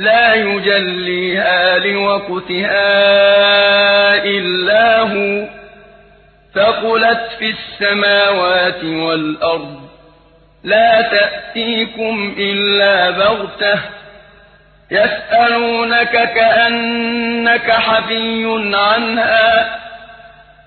لا يجليها لوقتها إلا هو. ثقلت في السماوات والأرض. لا تأتيكم إلا بغتة. يسألونك كأنك حفي عنها.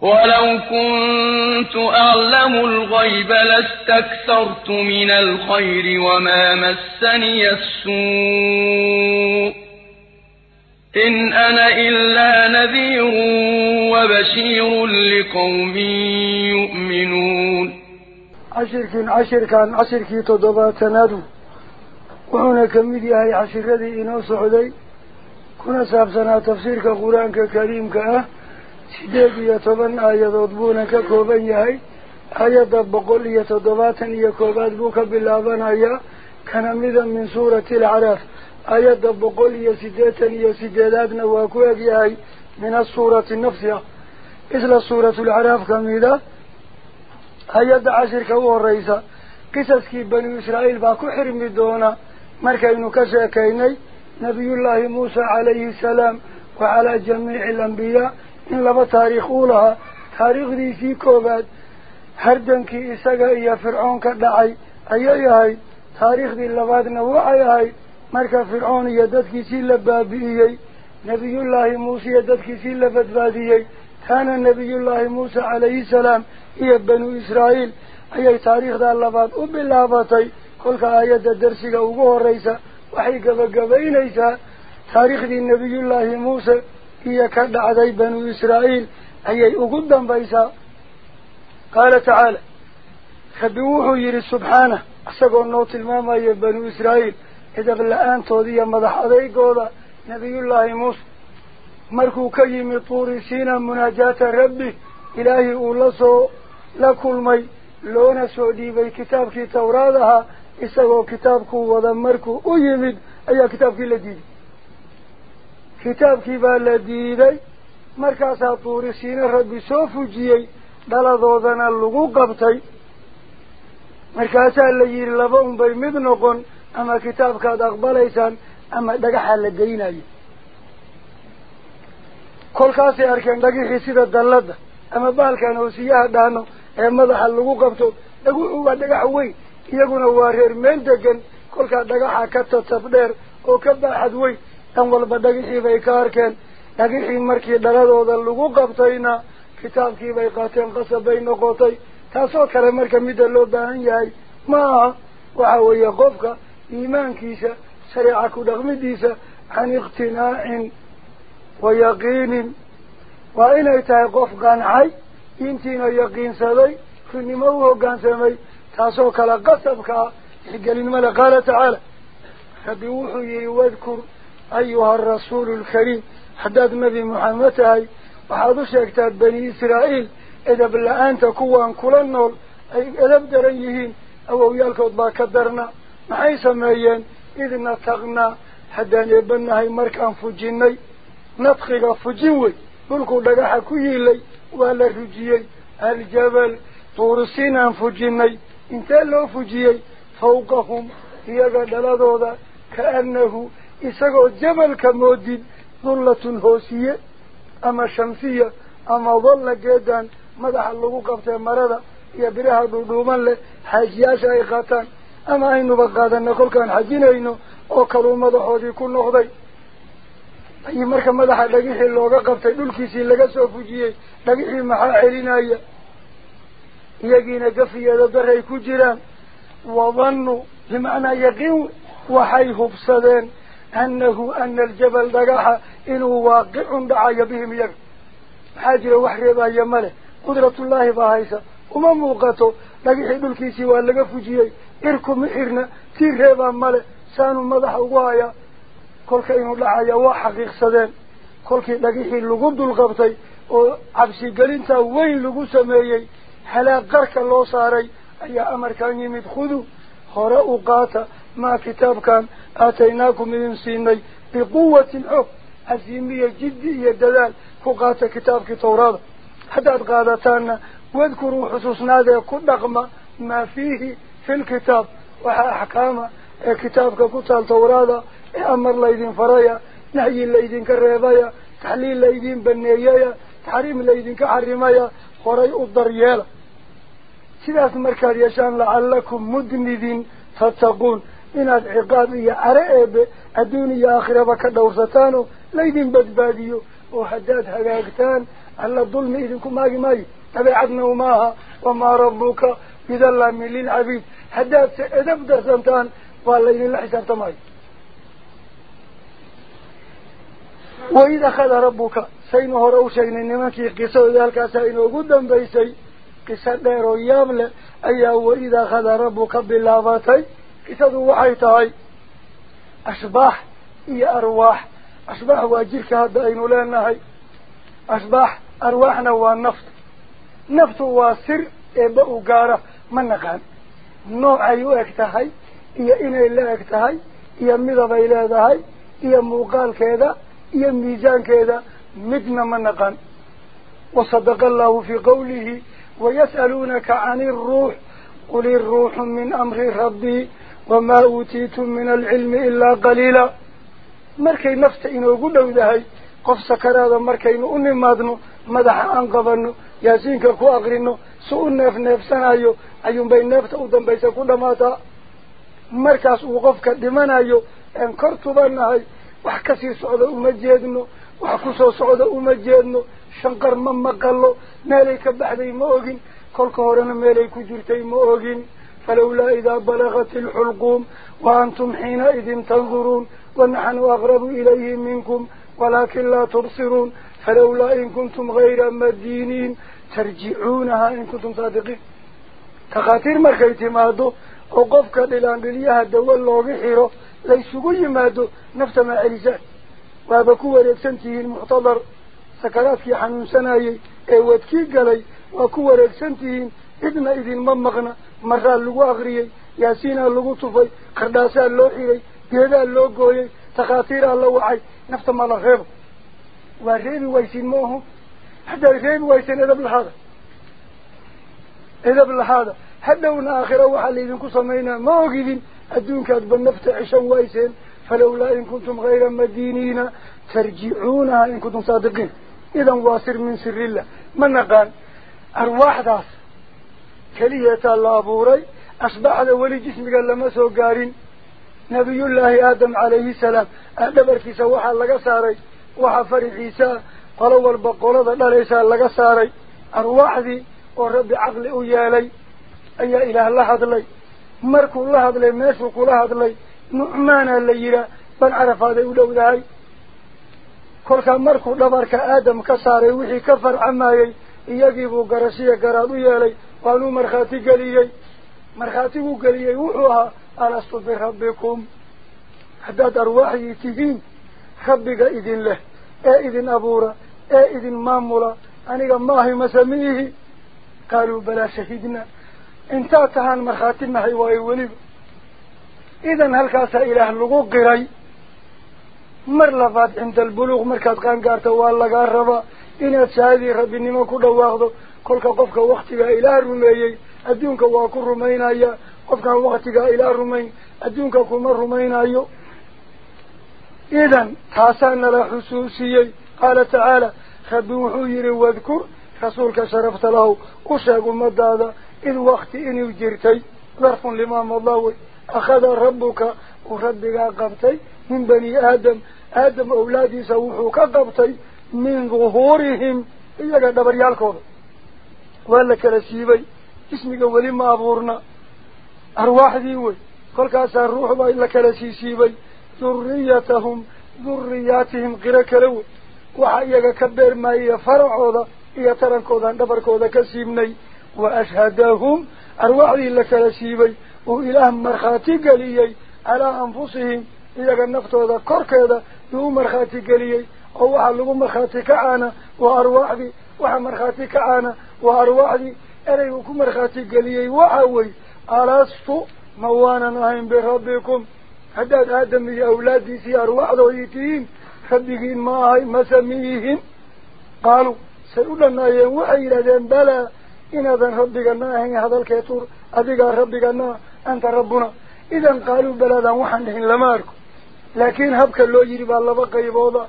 ولو كنت أعلم الغيب لاستكثرت من الخير وما مسني السوء. إن أنا إلا نذير وبشير لقوم يؤمنون. عشرك عشرك عن عشرك تضبا تنادو. وهنا كمدي أي عشرة ذي إنو سعودي كنا سابسنا تفسير كقرآن ككريم كأه سيدة يتبن آيات أدبونا كوبان يهي آيات بقول يتدبات يكوبات بوك بالآبان آيات كنمدا من سورة العراف آيات بقول يسيدة يسيدات نواكوك يهي من السورة النفسية. إذن سورة العراف كميدا آياد عشر كوه الرئيسة. قصص كي بني إسرائيل باكو حرمي دونا مركا ينكشا كيني. نبي الله موسى عليه السلام وعلى جميع الأنبياء. In laba taariikh uu lahaa taariikhdiisii koowaad hardankii isaga iyo fircoon ka dhacay ayay ahayd taariikhdii labaadna waxay ahayd marka fircoon iyo dadkiisii la baabi'iyey nebiyullaahi muuse iyo dadkiisii la badbaadiyey kaana nebiyullaahi muuse calayhi salaam iyo banu israa'iil ayay taariikhdaa labaad u bilaabatay kolka aayadda darsiga ugu horreysa waxay gabagabaynaysaa taariikhdii nebiyullaahi muuse هي كرد عذي بنو إسرائيل أي أقدا بيسا. قال تعالى خبوه يري سبحانه. أسقى النوت الماما يا بنو إسرائيل. إذا بالآن تودي مضح عذي قولا نبي الله موسى. مركو كيم طور سينا مناجاة ربي إلهي أولاسو لكل مي. لون سعودي بي كتابك تورادها إسقى كتابك وضمركو أيمد أي كتابك لديه kitaabkii baa la diiday. Markaasaa tuuri siina rabbi soo fujiyey dhaladoodana lagu qabtay. Markaasaa la yidhi laba unbay mid noqon ama kitaabkaad aqbalaysaan ama dhagaxaa la geynayo. Kolkaasay arkeen dhagixii sida dalladda ama bahalkan hoosiyaha dhaano ee madaxa lagu qabto. Dhaguxu waa dhagax weyn iyaguna waa reer meel degan kolkaa dhagaxa ka tatab dheer oo ka baaxad weyn ka arkeen dhagixii markii dhaladooda lagu qabtayna kitaabkii bay qaateen qasab bay noqotay taasoo kale marka midda loo baahan yahay ma aha waxa weeye qofka iimaankiisa shareeca ku dhaqmidiisa can iqtinaacin wa yaqiinin waa inay tahay qof qancay diintiina yaqiinsaday runnimo u hoggaansamay taasoo kale qasabka ah tixgelin male qaala tacaala rabbi wuxuu yihi wadkur أيها الرسول الكريم حداد نبي محمد هاي وحدوش يكتاب بني إسرائيل إذا بالله أنت كوان كولنول إذا بدريهين أو ويالك أطبا كدرنا معي سمايين إذ نتغنى حدان يبنى هاي مرك أنفجيني ندخل أنفجيوي بلكو لقا حكويه لي وهل رجيي الجبل طورسين أنفجيني إنتال لو فجيي فوقهم هي قد كأنه dullatun hoosiye ama shamsiya ama dalla geedan madaxa lagu qabtee marada iyo biraha dhuudhuuban leh xaajiyaasha ay qaataan ama aynuba qaadana kolkaan xajinayno oo kaluu madaxoodii ku noqday ayii marka madaxa dhagixii looga qabtay dhulkiisii laga soo fujiyey dhagixii maxaa celinaya iyagiina gafiyeeda daray ku jiraan wadannuu bimacnaa yaqiin waxay hubsadeen ana aljabal dhagaxa inuu waaqicun dhacayo bihim iyaga maxaa jira wax reebaya ma leh qudratullaahi baa haysa uma muuqato dhagixii dhulkiisii waa laga fujiyey irkuma xirna tii reebaa male saanuu madaxa ugu hayaa kolka inuu dhacaya waa xaqiiqsadeen kolkii dhagixii lagu dulqabtay oo cabsigelintaa weyn lagu sameeyey halaag qarka loo saaray ayaa amarkan yimid khudu ما كتاب كان آتيناكم من سيني بقوة حب عزيمية جدية دلال فقاتة كتابك كتوراد حتى أتقادتان واذكروا حسوسنا ذا كل ما فيه في الكتاب. وحاكام إيه كتاب كتاب توراد. إيه أمر ليدين فرايا نهي ليدين كريبايا تحليل ليدين بنيايا تحريم ليدين كحرمايا خري الضريال سلاس مركاريشان لعلكم مدندين تتقون. Iyo aakhiraba ka dhowrsataanoo laydin badbaadiyo oo haddaad hagaagtaan alla dulmi idinku maagi maayo dabeecadna umaaha wamaa rabbuka bidallaamin lilcabiid haddaad se edab darsantaan waa laydinla xisaabtamaayo waid akhada rabbuka saynu hore u sheegnay nimankii qisadooda halkaasaa inoogu dambaysay qiso dheer oo yaab leh ayaa waid akhada rabbuka bilaabatay كتاد وحيت هاي أشباح هي أرواح أشباح واجيك كهذا أين ولان هاي أشباح أرواحنا والنفط نفط واسر إبا أقاره من نقان نوع أيوك تهاي هي إنا إلاك تهاي هي مضب إلا تهاي هي مقال كذا هي ميزان كذا مدنا من نقان وصدق الله في قوله ويسألونك عن الروح قل الروح من أمر ربي qaliila markay nafta inoogu dhowdahay qof sakaraada markaynu u nimaadno madaxa aan qabanno yaasiinka ku akrino si u neef neefsanayo ayuunbay neefta u dambaysa ku dhammaataa markaas uu qofka dhimanayo een kor tubanahay wax kasii socda uma jeedno wax kusoo socda uma jeedno shanqar ma maqalo meelay ka baxday ma ogin kolka horena meelay ku jirtay ma ogin فلولا إذا بلغت الحلقوم وأنتم حينئذ تنظرون ونحن أغرب إليه منكم ولكن لا تبصرون فلولا إن كنتم غير مدينين ترجعونها إن كنتم صادقين. تخاطر ما كيت مادو وقفك للانجلية الدول الله بحيره ليس كل مادو نفس ما عليزان وابكوا لأكسنته المعتبر. سكرات في حنون سنايه ايوات قلي. وكوا لأكسنته إذن إذن ممغنى مرال لغو أغريي ياسين لغو طفاي قرداسة اللوحي جيدة اللوغوي تخاطير اللوحي عاي نفط مالا غيبه وغيبه ويسين موهو حتى غيبه ويسين إذا بالحادة إذا بالحادة حتى هنا آخر أوحى اللي إذن كصمينا ما أقذين أدونك أدبن نفط عشان ويسين فلولا إن كنتم غير مدينين ترجعونها إن كنتم صادقين إذا واسر من سر الله من نقان أرواح داس abuuray asbaxda weli jismiga lama soo gaarin nabiyullaahi aadam calayhi salaam dhabarkiisa waxaa laga saaray waxa farixiisaa qolo walba qolada dhalaysaa laga saaray arwaaxdii oo rabbi caqli u yeelay ayaa ilaah la hadlay markuu la hadlay meeshuu kula hadlay nucmaana la yihaa ban carafaaday u dhowdahay kolkaa markuu dhabarka aadam ka saaray wixii ka farcamayey iyagiibuu garashiya garaad u yeelay wuxuu ahaa alastu birabbikum haddaad arwaaxdii tihiin rabbiga idin leh ee idin abuura ee idin maamula aniga maahay mase miihi qaaluu balaa shahidna intaad tahaan markhaati nahay waayo weliba idan halkaasaa ilaah lagu qiray mar labaad cinda albuluuq markaad qaangaarta waa lagaa rabaa inaad shahaadii rabbinimo ku dhawaaqdo كل قفك وقتك إلى الرميي أدونك واكو الرمينا قفك وقتك إلى الرمي أدونك كم الرمينا إذن تاسان لحسوسي قال تعالى خبو يري واذكر رسولك شرفت له أشاق مدادا إذ وقت إني وجرتي ظرف لما الله أخذ ربك وربك قبتي من بني آدم آدم أولادي سوحوك قبتي من ظهورهم إذا قد بريالكم يالكوض ولا كرسيبي اسمك ولي ما أبورنا أرواح ديوي كل كاسا الروح با إلا كرسيسيبي ذريتهم ذرياتهم قرك لو وحيك كبير ما هي فرعوضا إيا ترنكوضا دبركوضا كسيبني وأشهدهم أرواح دي إلا كرسيبي وإلهم مرخاتي قليي على أنفسهم إياك النفتوضا كوركيدا يو مرخاتي قليي أو markhaati kacaana waa arwaaxdii ereygu ku markhaati geliyey waxa wey alastu ma waanan ahayn birabbikum haddaad aadam iyo awlaaddiisii arwaaxdoodii tihiin rabbigiin ma ahay mase miyihin qaaluu say u dhanaayeen waxay yidhahdeen balaa inaadan rabbigana ahayn hadalkee tuur adigaa rabbigana anta rabbuna idan qaaluu balaadan waxaan dhihin lama arko laakiin habka loo yidhi baa laba qaybooda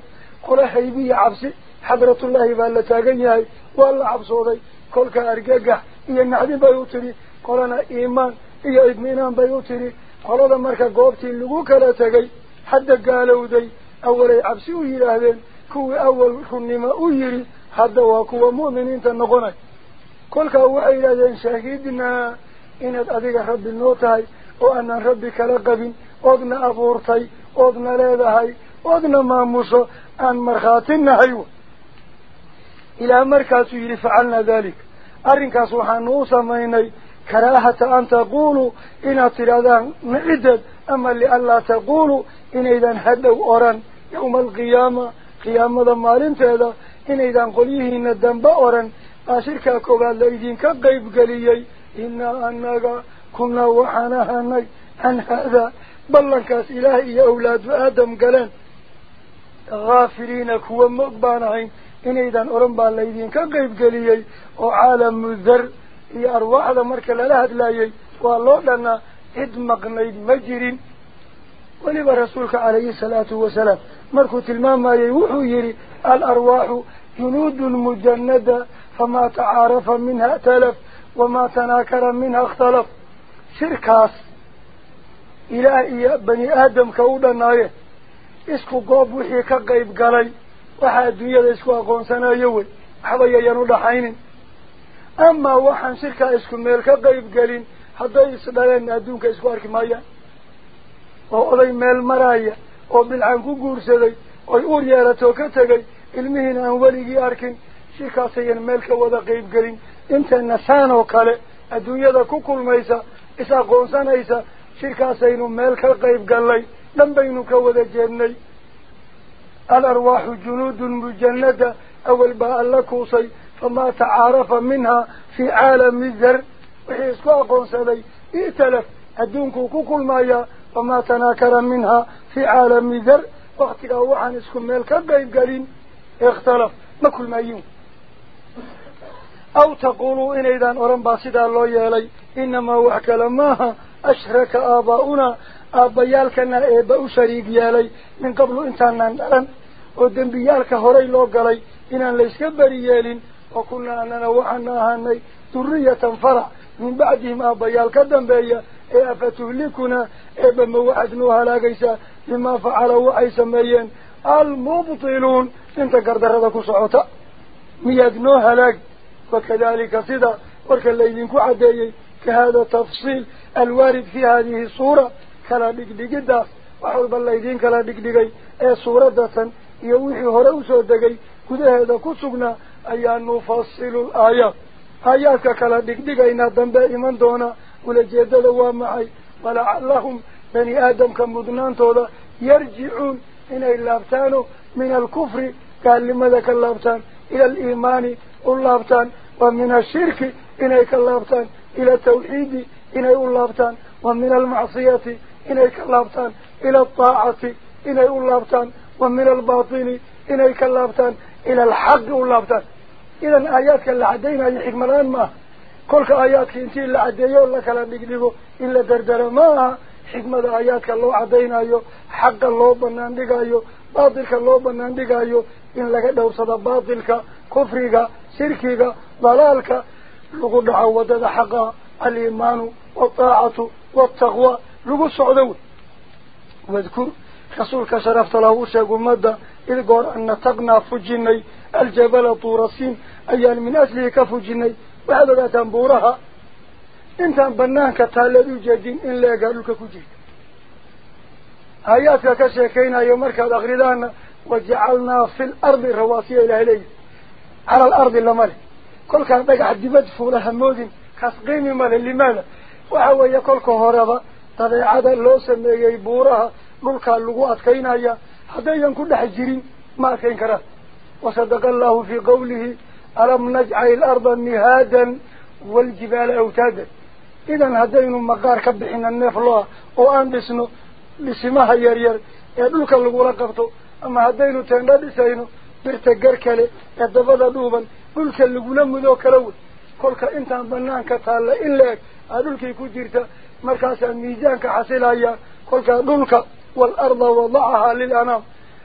قل حيبي عبسي حضرة الله بألا تاقنيهي والله عبسوضي كل كأرقاقح إيا النعدين بيوتري قلنا إيمان إيا إدمينان بيوتري قلنا مركا قوبتي اللقوك لا تاقي حتى قالوا دي أولي عبسي ويراهدين كوي أول كنما أيري حتى وكوى مؤمنين تنقوني كل كأوحي لذين شاهدنا إنad adiga rabbi noo tahay oo aanan rabbi kala qabin oodna abuurtay oodna leedahay oodna maamusho aan markhaatinahay إلى مركز يري فعلنا ذلك. أرنك كاسو نوسى ميني كراهة أن تقولوا إن اعتراضان نعدد. أما لألا تقولوا إن إذا هدوا أوران. يوم القيامة. قيامة ما لنت إن إذا قليه إن الدنب أوران. أشركا كبال ليدين كقيب قليي. إنا أنك كنا وحاناها هاني. عن هذا بلنك إلهي أولاد آدم قلن. غافرين كوا مقبانهين. إن إذا أرنب الله يدين كقيب قليي وعالم مذر. هي أرواح المركة للهد لأيي. والله لنا إدمق نيد مجرين. ولب رسولك عليه الصلاة والسلام. مركو تلماما يوحو يري. الأرواح جنود مجندة. فما تعارف منها تلف. وما تناكر منها اختلف. شركاس. إلهي بني آدم كودا نايه إسكو قوب وحيكا قيب قليي dhaxaynin amaa waxaan shirkaa isku meel ka qayb gelin hadday isdhaleen adduunka isku arki maayaan oo oday meel maraya oo bilcan ku guursaday oy uur yeelatoo ka tegay ilmihiina aan weligii arkin shirkaasayan meel ka wada qayb gelin inteena saan oo kale adduunyada ku kulmaysa is aqoonsanaysa shirkaasaynu meel ka qayb gallay dhan baynu ka wada jeednay الأرواح جنود مجندة. أو الباء لكوصي فما تعرف منها في عالم الزر. وهي إسلاق سلي ائتلف أدونك كل مايا فما تناكر منها في عالم الزر. وقت أروح عن اسكم ملكا بين قليم اختلف ما كل مايون أو تقولوا إن إذا أرم باسد الله يا لي إنما وحك لماها أشرك آباؤنا. أبيالكنا إيبا يا لي من قبل إنسان دلن ودنبيالك هوري لوغلي إنا ليس كبريال وكنا أننا وحنا هاني ترية فرع من بعدهما بيالك الدنبي إيه فتهلكنا إيه نوها لا لغيسا لما فعلوا أي سميين المبطلون انت قردر لك صعوتا ميادنوها لك وكذلك صدا ورك الليلين كعدي كهذا تفصيل الوارد في هذه الصورة كلا ديك ديك داس وحرب الليلين كلا ديك ديك أي صورة داسا يوحي هروس دقي كده هذا كسبنا أيان نفصل الآيات آياتك كلا دق دق إن ذنب إيمان دونا ولا جد لو معي ولا علهم بني آدم كمدنان تولا يرجعون إن اللابتان من الكفر قال لماذا اللابتان إلى الإيمان اللابتان ومن الشرك إن اللابتان إلى التوحيد إن اللابتان ومن المعصية إن اللابتان إلى الطاعة إن اللابتان ومن الباطل إلى كلابتان إلى الحق واللابتان. إذا آياتك اللي عدينا هي حكمة الآن ما؟ كل آياتك انت اللي عدينا ولا كلام يقلبه إلا دردر ما؟ حكمة آياتك اللي عدينا حق الله بنان ديك باطلك الله بنان ديك إن لك دوصد باطلك كفرك سركك ضلالك. لقد عودت حقا الإيمان والطاعة والتقوى. لقد سعودون واذكر رسولك كشرف له وشاق مدى إذ أن تقنا فجني الجبل طورسين أيان من أسله كفجني وهذا تنبورها إن بناك تالذي جدين إن لا يقالوك كجيك آياتك كشيكينا يومرك الأغردان وجعلنا في الأرض الرواسية الأهلية على الأرض اللمالي كل كان بقى حد يمدفو لها موذن كاسقيني مالي لماذا؟ وعوية كل كهربا تضيعة اللوسة ميجي بورها. Wasadaqa allahu fii qawlihi alam najcal ilarda mihaadan waljibaala awtaadan idan haddaynu maqaar ka bixina neef loo-a oo aan dhisno dhisimaha yaryar ee dhulka lagula qabto ama haddaynu teendho dhisayno birta gar kale ee dabada dhuuban dhulka lagula mudoo kala wey kolka intaan banaanka taalla in la eg aa dhulkii ku jirta markaasaa miisaanka xasilaya kolkaa dhulka والأرض وضعها للأنام.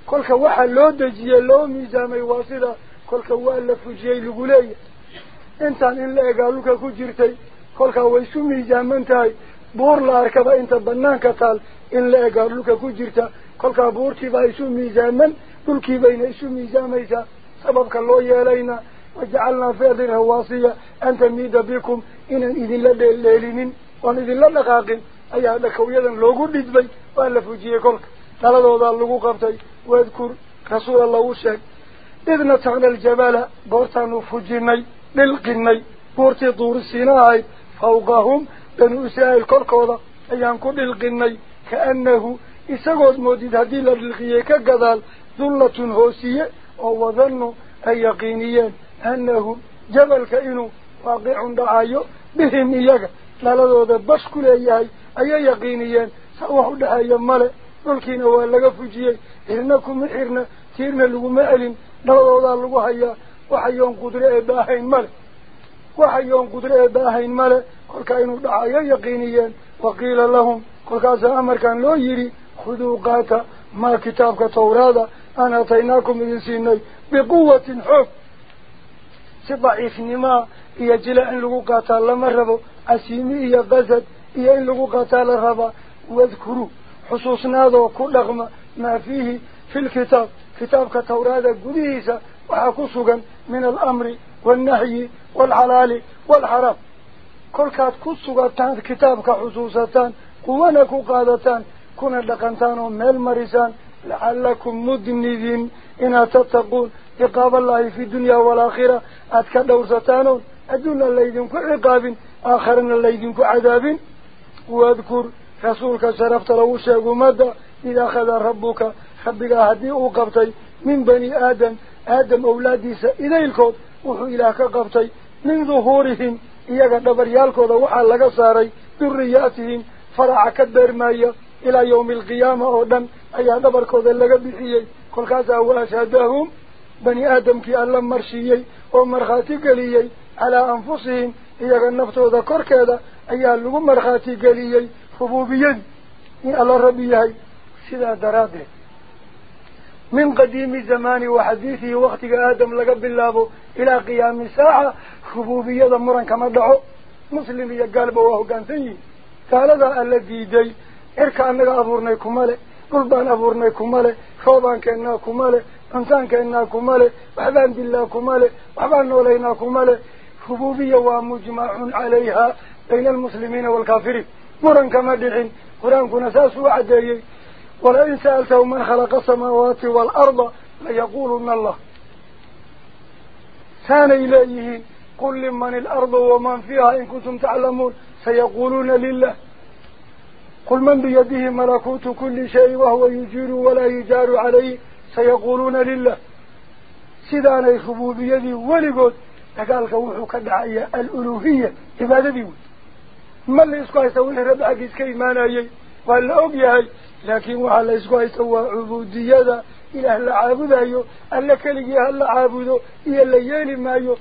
كل كواحد لو دجي لو ميزامي واسدة كل كواحد لفجي لقولي انتان إلا إقالوك كجرتي كل كواسو ميزامنتاي بور لا لاركبا إنت بنان كتال إلا إقالوك كجرتا. كل كبور تبايسو ميزامن كل كبين إسو ميزاميسا سببك الله يالينا. وجعلنا في هذه الهواصية أنت ميد بكم. إن إذن لدي الليلين. وإذن لدي الليلين ayaa dhakawyadan loogu dhidbay waa la fujiyey kolka taladoodaa lagu qabtay waadkur rasuul alla u sheeg id nataqna aljabala goortaanu fujinay dhilqinay buurtii duurisiina ahayd fawqahum banu israa'iil korkooda ayaan ku dhilqinay kaannahu isagood moodid haddii la dhilqiyey ka gadaal dullatun hoosiye oo wadannu ay yaqiiniyeen annahu jabalka inuu waaqicun dhacayo bihim iyaga dhaladooda bash ku leeyahay أي يقينيا سأوحو دعا يماله دولكين أولا فجيه إرناكم من إرنا تيرنا لغو مألين نرد الله لغو حيا وحيون قدر إباهين ماله وحيون قدر إباهين ماله قلقا إنو دعا يقينيان وقيل لهم قلقا سأمر كان لو يري خذوا قاتا ما كتابك تورادا أنا أتيناكم من سيني بقوة حب سبعيف نما يجلع لغو قاتا لما ربو أسيمي يغزد إيهي لغو قتال غبا واذكروا حصوصنا ذو كل أغمى ما فيه في الكتاب. كتابك تورادة قديسة وحكوصوغا من الأمر والنهي والحلال والحرام. كل كات كوصوغا تان كتابك حصوصا تان قادتان كنا لقنتان ومال مريسان. لعلكم مدنذين إنا تتقون. إقاب الله في الدنيا والآخرة. أتكدور ستانون أدون الليدين كعقاب آخرين الليدين كعذابين واذكر رسولك شرفت له شيء ماذا إذا أخذ ربك. خبق أهدي أوقفتي من بني آدم. آدم أولادي سإلي الكود وحو إلهك قبطي من ظهورهم. إياك دبر يالكود وحالك ساري برياتهم فرع كدر مايا إلى يوم القيامة أهدام أي دبر كود اللغة بحيي. كل كاسا هو أشهدهم بني آدم كي ألم مرشيي. ومرخاتي قليي. على أنفسهم. إياك النفط وذكر كذا ayaa lagu markhaati geliyey rububiyadii in alla rabbi yahay sidaa daraaddeed. من قديم زمان وحديثه وقت آدم لقى بالله إلى قيام الساعة خبوبية مرن كما دعو مسلم يقال وهو كان سيء قال ذا الذي جي إركا أنك أبورنا كمالي قلبان أبورنا كمالي خوضان كأننا كمالي إنسان كأننا كمالي وحبان بالله كمالي وحبان نولينا كمالي خبوبية ومجمع عليها بين المسلمين والكافرين. مرن كما دعين. قرآن كنا ساسوا عديي. ولئن سألته من خلق السماوات والأرض ليقولن الله. كان إليه. قل لمن الأرض ومن فيها إن كنتم تعلمون. سيقولون لله. قل من بيده ملكوت كل شيء وهو يجير ولا يجار عليه. سيقولون لله. سيدان يخبوا بيدي ولقد لقالك وحو كدعية الألوهية. عبادتي ما اللي يسكوا يسوي ربعك يسكي مانا يي. ولا أبيهي لكن وحال يسكوا يسوى عبودية. إله العابده ألا كلية هل عابده إيا اللي يلي مايو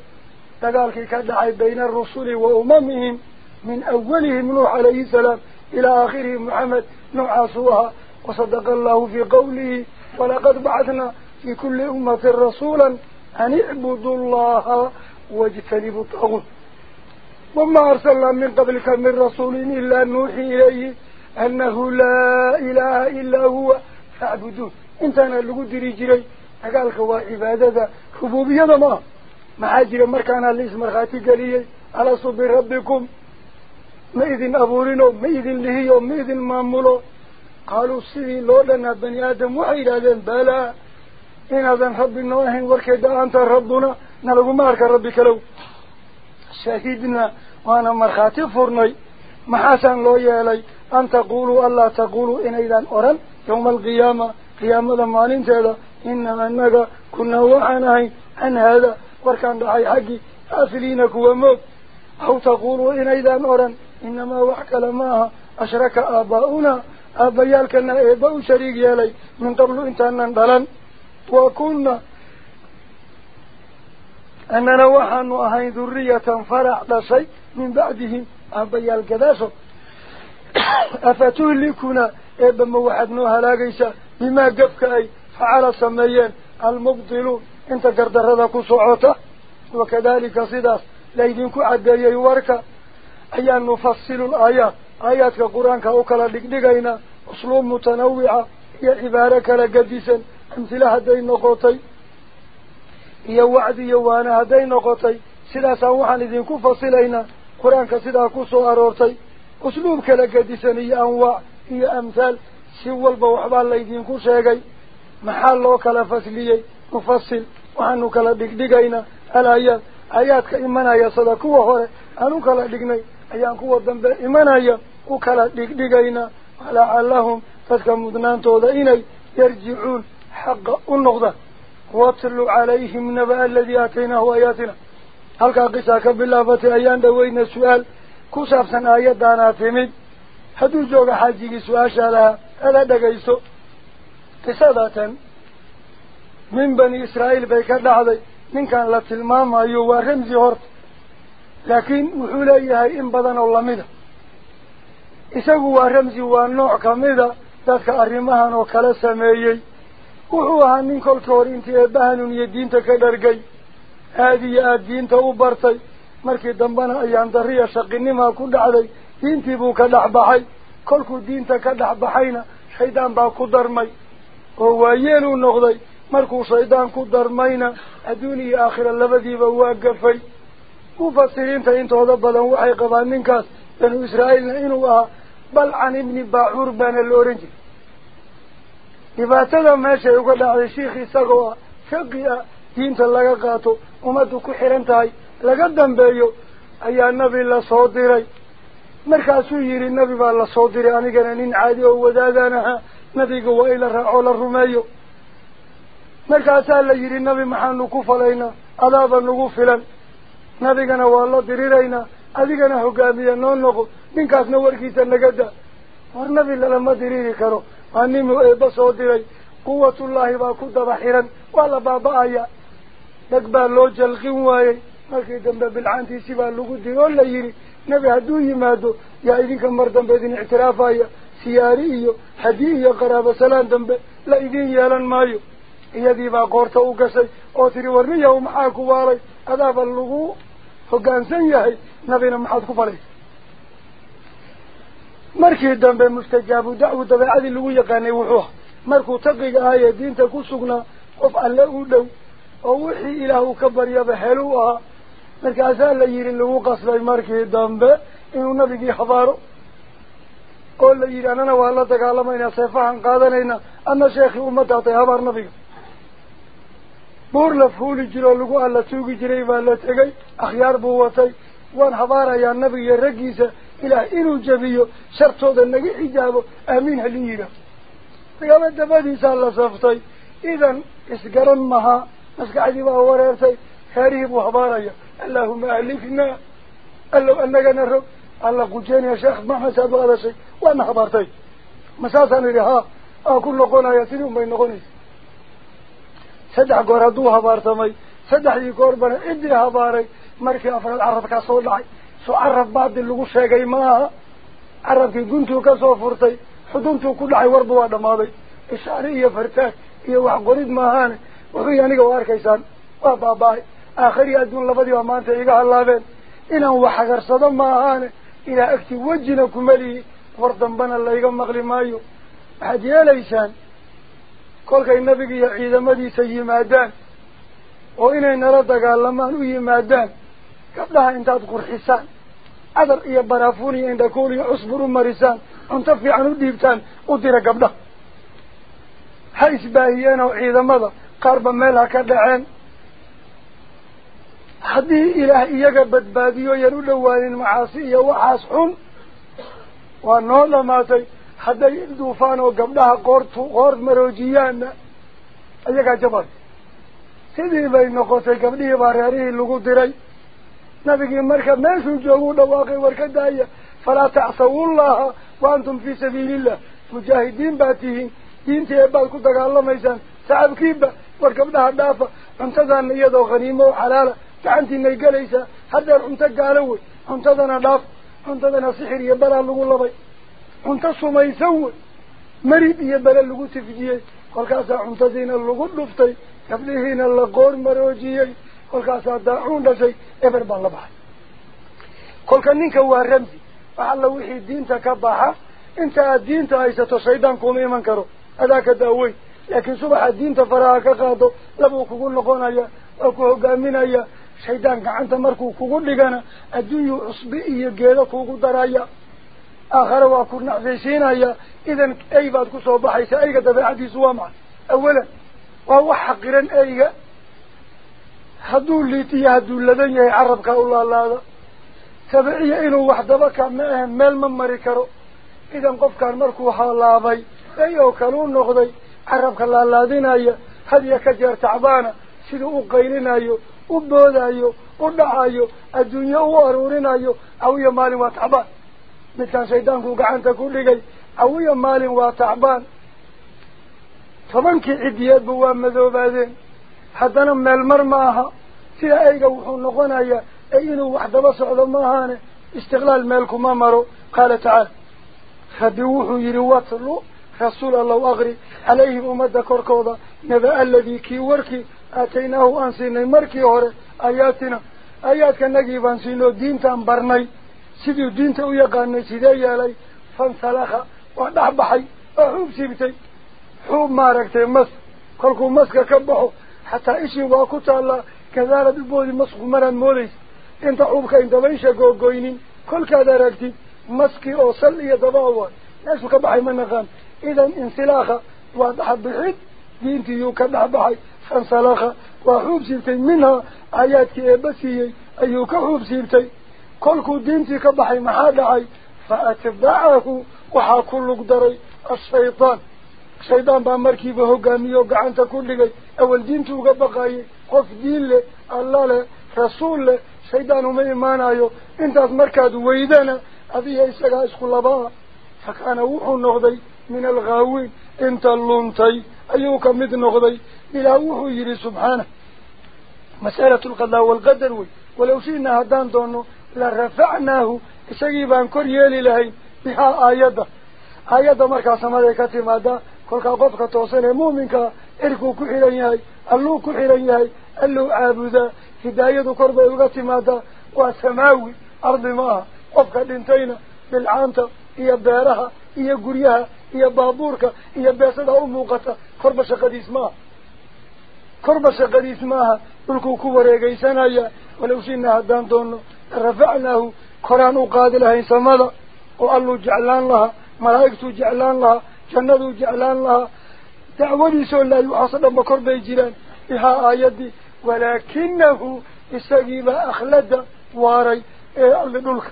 لقالك كدعي بين الرسول وأممهم. من أولهم نوح عليه السلام إلى آخره محمد نوع سوها وصدق الله في قوله ولقد بعثنا في كل أمة رسولا أن اعبدوا الله واجتنبوا الطاغوت. وما أرسلنا من قبلك من رسول إلا نوحي إليه أنه لا إله إلا هو. فاعبدون انت أنا اللي قد رجلي أقالك هو عبادة. ربوبية ما. محاجر مركانا الاسم الخاتي قليل. على صب ربكم. ما إذن أبورينو. ما إذن لهيو. ما إذن مامولو. قالوا سيدي لولنا بني آدم وحيد هذين بلا. إن هذا رب النواهن وركدا أنت ربنا. نلقوا مارك ربك لو. وأنا مرخاتي فرني محاسن لو يالي. أن تقولوا ألا تقولوا إن إذا أرن يوم القيامة. قيامة مالين تهذا إنما أنك كنا وعناي عن هذا وركان دعي حقي. أفلينك وموت أو تقولوا إن إذا أرن. إنما وحك لماها أشرك آباؤنا. آبايالكنا إباء شريك يالي. من قبل إنتانا دلن وكنا أننا وحن أهين ذرية فرع لشيء. من بعدهم أبيال كداسو. أفتهلكنا إبا موحدنوها لاقيسا بما قبك أي فعل سميين المبطلون. انت قردردك صعوتا وكذلك صداس. ليدنك عدي ورك أيان نفصل الآيات آيات القرآن كأوكلا لقدقين أسلوب متنوعة. هي عبارك لقديسا أمثلة هدين نقوطي. هي وعد يوانا قرآن كسدا كسو أرورتي أسلوب كلقديسا هي أنواع هي أمثال سوى البوحبا ليدين كشيغي محال لو فصليي مفصل وحانو كلا دقدقين الآيات آياتك إيمانا يصدقوا هوري أنو كلا دقني أيان قوة دنبا إيمانا وكلا دقدقين ولعلهم تلك مدنان تودا إني يرجعون حق النقضة واتلوا عليهم هل قصاك بالله أيان دوين السؤال كسافسا آيات دانا تمد هدو جوغ حاجيك سؤال شالها ألا دقيسو قصادة من بني إسرائيل بيكا دعضي من كان لتلمام أيو ورمزي هورت لكن وحوليها إن بدن الله مده dadka arrimahan oo kala sameeyey. Wuxuu ahaa nin kolka hor intii eebbahanun iyo diinta ka dhargay. Ayaan dariya shaqinimaa ku dhacday diintii buu ka dhex baxay kolkuu diinta ka dhex baxayna shaydaan baa ku darmay oo waayeeluu noqday markuu shaydaan ku darmayna adduun iyo aakhira labadiiba waa gafay mufasiriinta intooda badan waxay qabaan ninkaas banu israa'iilna inuu ahaa bal can ibni baacuur baana la ohan jiray dhibaatada meeshay uga dhacday shiikh isagoo ah fiqi ah xiran tahay laga dambeeyo ayaa nabi lasoo diray markaasuu yidhi nabi baa lasoo diray anigana nin caadi oo wadaagaan ahaa nabiga waa ila raaco la rumeeyo markaasaa la yidhi nabi maxaanu ku falaynaa adaaba nagu filan nabigana waa la diriraynaa adigana hogaamiya noo noqo ninkaasna warkiisa naga da war nabi lalama diriri karo waa nimuu eebba soo diray quwatullaahi baa ku daba xiran waa la baaba-aya bilcaantiisi baa lagu diri oo la yidhi nebi hadduu yimaado yaa idinka mar dambe idin ictiraafaya siyaari iyo hadiye iyo qaraabo salaan dambe la idin yeelan maayo iyadii baa qoorta u gashay oo tidhi warniyahu maxaa ku waalay adaaba lagu hoggaansan yahay nabina maxaad ku falaysa markii dambe mustajaabu dacwu dabeecadii lagu yaqaanay wuxuu aha markuu taqiga ahayee diinta ku sugnaa qof alle u dhow u ahaa markaasaa la yidhi lagu qasbay markii dambe inuu nabigii habaaro oo la yidhi annana waa la dagaalamaynaa seefahan qaadanayna adna sheekhii ummaddaa tay habaar nabiga buur la fuuli jiro oo lagu alla tuugi jiray baa la tegay akhyaar buu watay waan habaarayaa nabiga iyo raggiisa ilaah inuu jabiyo shartooda naga xijaabo aamiin halin yidhaah dagaalo dabadiisaa la saftay idan isgaran mahaa مسكعدي وأوريسي هاريب وحباريا اللهم أعلفنا اللهم أنك نرغب الله قجين يا شيخ ما حساد وغلا شيء وأنا حبارتي مساساً لها أكون لقونا يسيني وما ينقوني. سدح قردو حبارتمي سدع يقربنا إدري حباري مركي أفراد عرفك صولعي سو عرف بعض اللغو الشيقي ما عرفك قنتو كسوفرتي حدومتو كل عيوار بواد ماضي إشاري يفرتاك يوع قريد ماهاني wuxuu aniga waa arkaysaan waa baaba-ay aakhiri adduun labadiiba maanta iga hallaabeen inaan waxagarsado ma ahaane ilaa agti wejina kumalihi war dambana layga maqli maayo waxaad yeelaysaan kolkay nabiga iyo ciidamadiisa yimaadaan oo inay nala dagaalamaan u yimaadaan gabdhaha intaad qurxisaan cadar iyo baraafuun iyo indhakuul iyo cusbur u marisaan cunto fiican u dhiibtaan u dira gabdhaha ha isbaahiyeen oo ciidamada badbaadiyo yan u dhowaanin macaasi iyo waxaas xun waa noo dhamaatay hadday duufaan oo gabdhaha qoortu qoor maroojiyaanna iyagaa jabay sidii bay noqotay gabdhihii baa reerihii lagu diray nabigii marka meeshuu joogu dhawaaqay war ka daaya falaa tacsawullaha wa antum fii sabiilillah mujaahidiin baad tihiin diintii eebaad ku dagaalamaysaan sacabkiiba gaalo wey cuntadana dhaaf cuntadana sixir iyo balaa lagu labay cunto sumaysan wey marid iyo bele lagu tifjiyey kolkaasaa cuntadiina lagu dhuftay gabdhihiina la qoor maroojiyey kolkaasaa daacuun dhashay eber baa la baxay kolka ninka waa ramsi wax alla wixii diinta ka baxa inta aad diinta haysato shaydaan kuma iman karo adaa ka daaweyn faraha ka qaado labuu kugu noqonaya waa ku hogaaminaya shaydaan gacanta markuu kugu dhigana adduunyuu cusbi iyo geedo kugu daraya aakhare waa ku nacfaysiinaya idan ey baad kusoo baxaysa eyga dabeecadiisu waa maxay awalan waa wax xaqiran eyga hadduu liitiyo hadduu ladan yahay carabkaa u laalaada tabiciya inuu wax dabaka ma ahan meel ma mari karo idan qofkaan markuu halaabay ey oo kale u noqday tacbaana siduu u qaylinayo u boodayo u dhacayo adduunye u aruurinayo cawiya maalin waa tacbaan midkaan shaydaanku gacanta ku dhigay cawiya maalin waa tacbaan tobankii cidiyeedba waa madoobaadeen haddana meel mar ma aha sida eyga wuxuu noqonayaa ey inuu wax daba socdo ma ahaane istiqlaal meel kuma maro qaala tacaala rabbi wuxuu yidhi watlu rasuul allow akri aan siinay markii hore aayaatina aayaadkanagii baan siinoo diintaan barnay siduu diinta u yaqaanay sidee yeelay fansalakha waa dhex baxay waa xuub siibtay xuub maaragtay mas kolkuu maska ka baxo xataa ishii waa ku taallaa gadaalad uboodi masku maraad moodaysa inta xuubka in dabaysha googoynin kolkaad aragtid maskii oo sal iyo dabaa waay meeshuu ka baxay ma naqaan idan insilaakha وضح بعيد دينك يكدح بحي فانسلاخ وحوب سيبتي منها آياتك إبسي أيوك حوب سيبتي كلك دينك بحي محادعي فأتبعه وحا كلك دري الشيطان. الشيطان بامركي بهو قاميو قعانت كلك أول دينك بقاي قف دين له الله له رسول له الشيطان هم إيمان آيو انت أثمركات ويدانا أبيه إساقا إسخ الله فكان وحو النغضي من الغاوي انت اللونتي. ايوك مد نغضي. بلا وحو يري سبحانه. مسألة القضاء والقدر ولو شئنا هدان دونه لرفعناه. اساقيبا كريالي لهي. بها آيادة. آيادة مركا سمالي كاتيما دا كلها قفكة توصيني مؤمنك. إركو كحيرانيهي اللو كحيرانيهي اللو عابدا هداية كربا يغتيما دا وسماوي أرض ماها قفكة لنتينا بالعانتة هي بارها هي قريها. Korba shaqadiis maaha korba shaqadiis maaha dhulkuu ku wareegaysanaya walow shinaa haddaan doonno rafacnaahu koraan u qaadi lahayn samada oo alluu jeclaan lahaa malaa'igtuu jeclaan lahaa jannaduu jeclaan lahaa dacwadiisoo laayi waxaaso dhanba kor bay jiraan bihaa aayaddii walaakinahu isagiibaa akhlada waaray ee ardi dhulka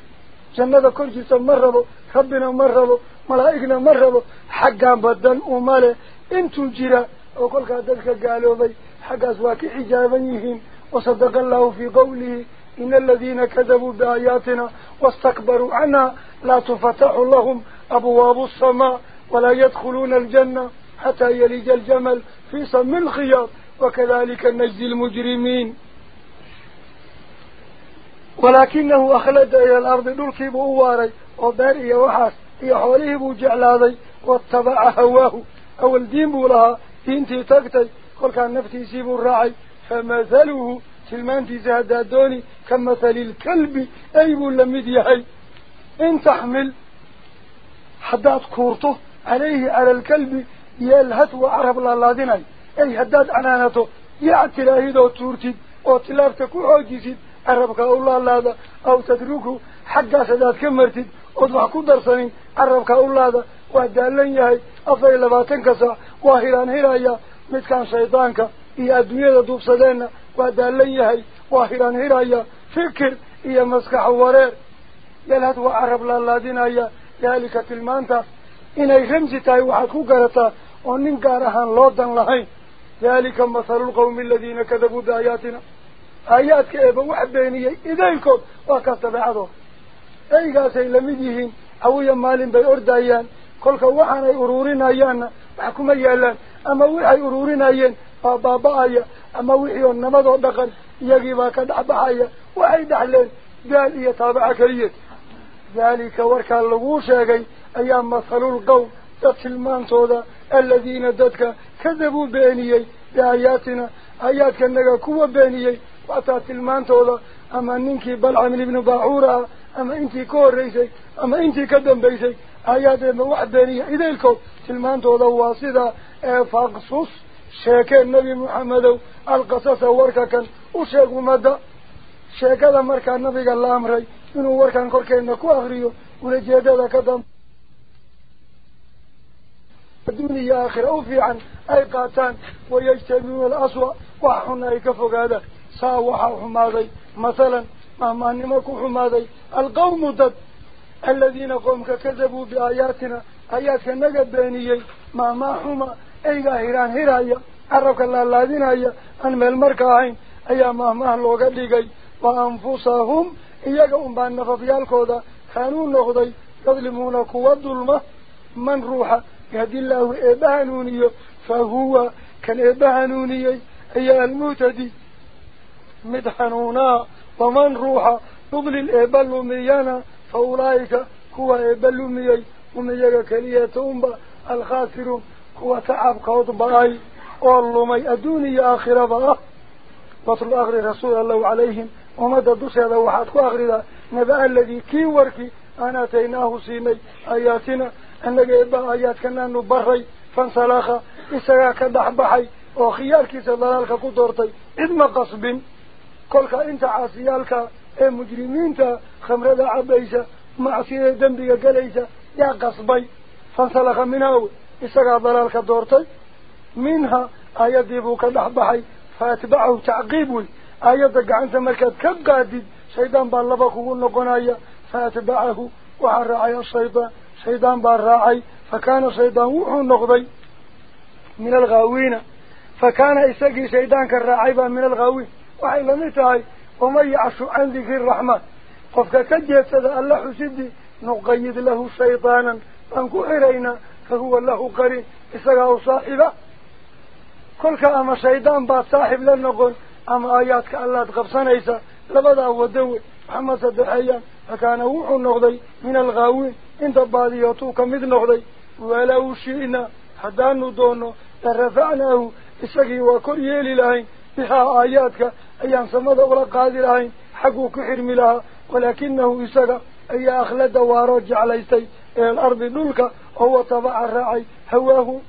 jannada kor jirta ma rabo rabbina ma rabo ملايكنا مرهبوا حقا بدا أمالي. انتو جرا وقل قادتك قالوا بي حقا سواكي حجابيهم وصدق الله في قوله إن الذين كذبوا بآياتنا واستكبروا عنا لا تفتح لهم أبواب السماء ولا يدخلون الجنة حتى يلج الجمل في صم الخياط. وكذلك نجزي المجرمين. ولكنه أخلد إلى الأرض دول كيبه واري وداري وحاس. يحوليه بوجعل هذا واتبع هواه. أو الدين بولها انتي تقتي. قل كان نفتي سيب الرعي فمثاله تلمانتي زهدادوني كمثل الكلب أيب لمديهي إن تحمل حداد كورته عليه على الكلب يالهت وعرب الله للاذين أي حداد عنانته يعطي لهذا وطورتد وطلابتك وعجيسد عربك أولا اللاذا أو تدركه حقا سداد كمرتد أضبح كدر carabkaa u laada waa daalan yahay afar iyo labaatanka saac waa hiraan hiraya midkaan shaydaanka iyo adduunyada duubsadeenna waa daalan yahay waa hiraan hiraya fikir iyo maskax wareer yalhad waa carab laalaadinaya daalika tilmaantaas inay ramsi tahay waxaad ku garataa oo nin gaar ahaan loo dan lahayn dalika mathalu lqawmi aladiina kadabuu biaayaatina aayaadka eeba wax beeniyey idaylkood waa kaas dabeecadood eygaasay lamid yihiin hawiya maalin bay ordayaan kolka waxaanay uruurinayaanna wax kuma yaalaan ama waxay uruurinayeen baa baaba-aya ama wixii oo nabadoo dhaqan iyagiibaa ka dhexbaxaya waxay dhexleen gaal iyo taabaca keliyeed daalika warkaa laguu sheegay ayaa mathalulqowm dad tilmaantooda aladiina dadka kadabuu beeniyey biaayaatina aayaadkanaga kuwa beeniyey waataa tilmaantooda ama ninkii balcamin ibnu baacuur ah intii ka dambaysay aayaadeenba wax beeniya idaylkood tilmaantooda waa sidaa ee faqsus sheekeen nebi maxamedow alqasasa warka kan u sheeg ummadda sheekada markaa nabiga la amray inuu warkan korkeena ku akriyo ulajeedada ka dam adduun iyo aakhira u fiican ay qaataan wayajtanibuuna alaswa wax xuna ay ka fogaadaan saa waxaa xumaaday mathalan mahmahnimo ku xumaaday alqawmu dad aladiina qoomka kadabuu biaayaatina aayaadka naga beeniyey mahmaa xuma eygaa hiraan hiraya carabka laalaadinaya aan meel marka ahayn ayaa mahmaah looga dhigay wa anfusahum iyaga unbaa nafafyaalkooda kaanuu noqday yadlimuuna kuwa dulma man ruuxa yahdi illaahu eebba hanuuniyo fa huwa kan eebba hanuuniyey ayaa almuhtadi mid hanuunaa waman ruuxa yudlil eebba lumiyana fa ulaa'ika kuwa eebba lumiyey um iyaga keliyata unba alkhaasiruun kuwa tacabkood ba-ay oo lumay adduun iyo aakhiraba ah watlu akri rasuul allahu calayhim ummadda dusheeda waxaad ku akridaa naba aladii kii warkii aan aataynaahu siinay aayaatina annaga eebba aayaadkanaanu baray fansalakha isagaa ka dhexbaxay كل كأنت عاصيالك أي مجرمين تا خمرة عبيسة معصية دمبية قليسة يا قصبي فانسلخ منها إساق ضلالك دورتي منها آيات ديبوك بحبحي فاتبعه تعقيبه آيات قعنت ملكات كب قادد شيدان بالبقه ونقنايا فاتبعه وعن رعي الشيطان شيطان بالراعي فكان شيطان وحو النقضي من الغاوين فكان إساقي شيطان كالراعي من الغاوين وعلمتهاي وما يعص عن ذكر الرحمة قفك كجيت الله حسدي نقيد له شيطانا. أنكو إلينا فهو الله قرين. إسراه صاحبة. كل كأما شيطان بات صاحب لن لنقل أما آياتك الله تقف إيسا لبدا هو دوي محمد الدحية فكان وحو النغضي من الغاوي إنت باديوتو كمد نغضي ولو شئنا حدان دونه ترفعناه إسراه وكل يلي لهين. بها آياتك. أيان سمد أولا قادر هين حقوك حرمي لها ولكنه إساق أي أخلد وارج عليستي الأرض نلك هو طبع الرعي. هواه.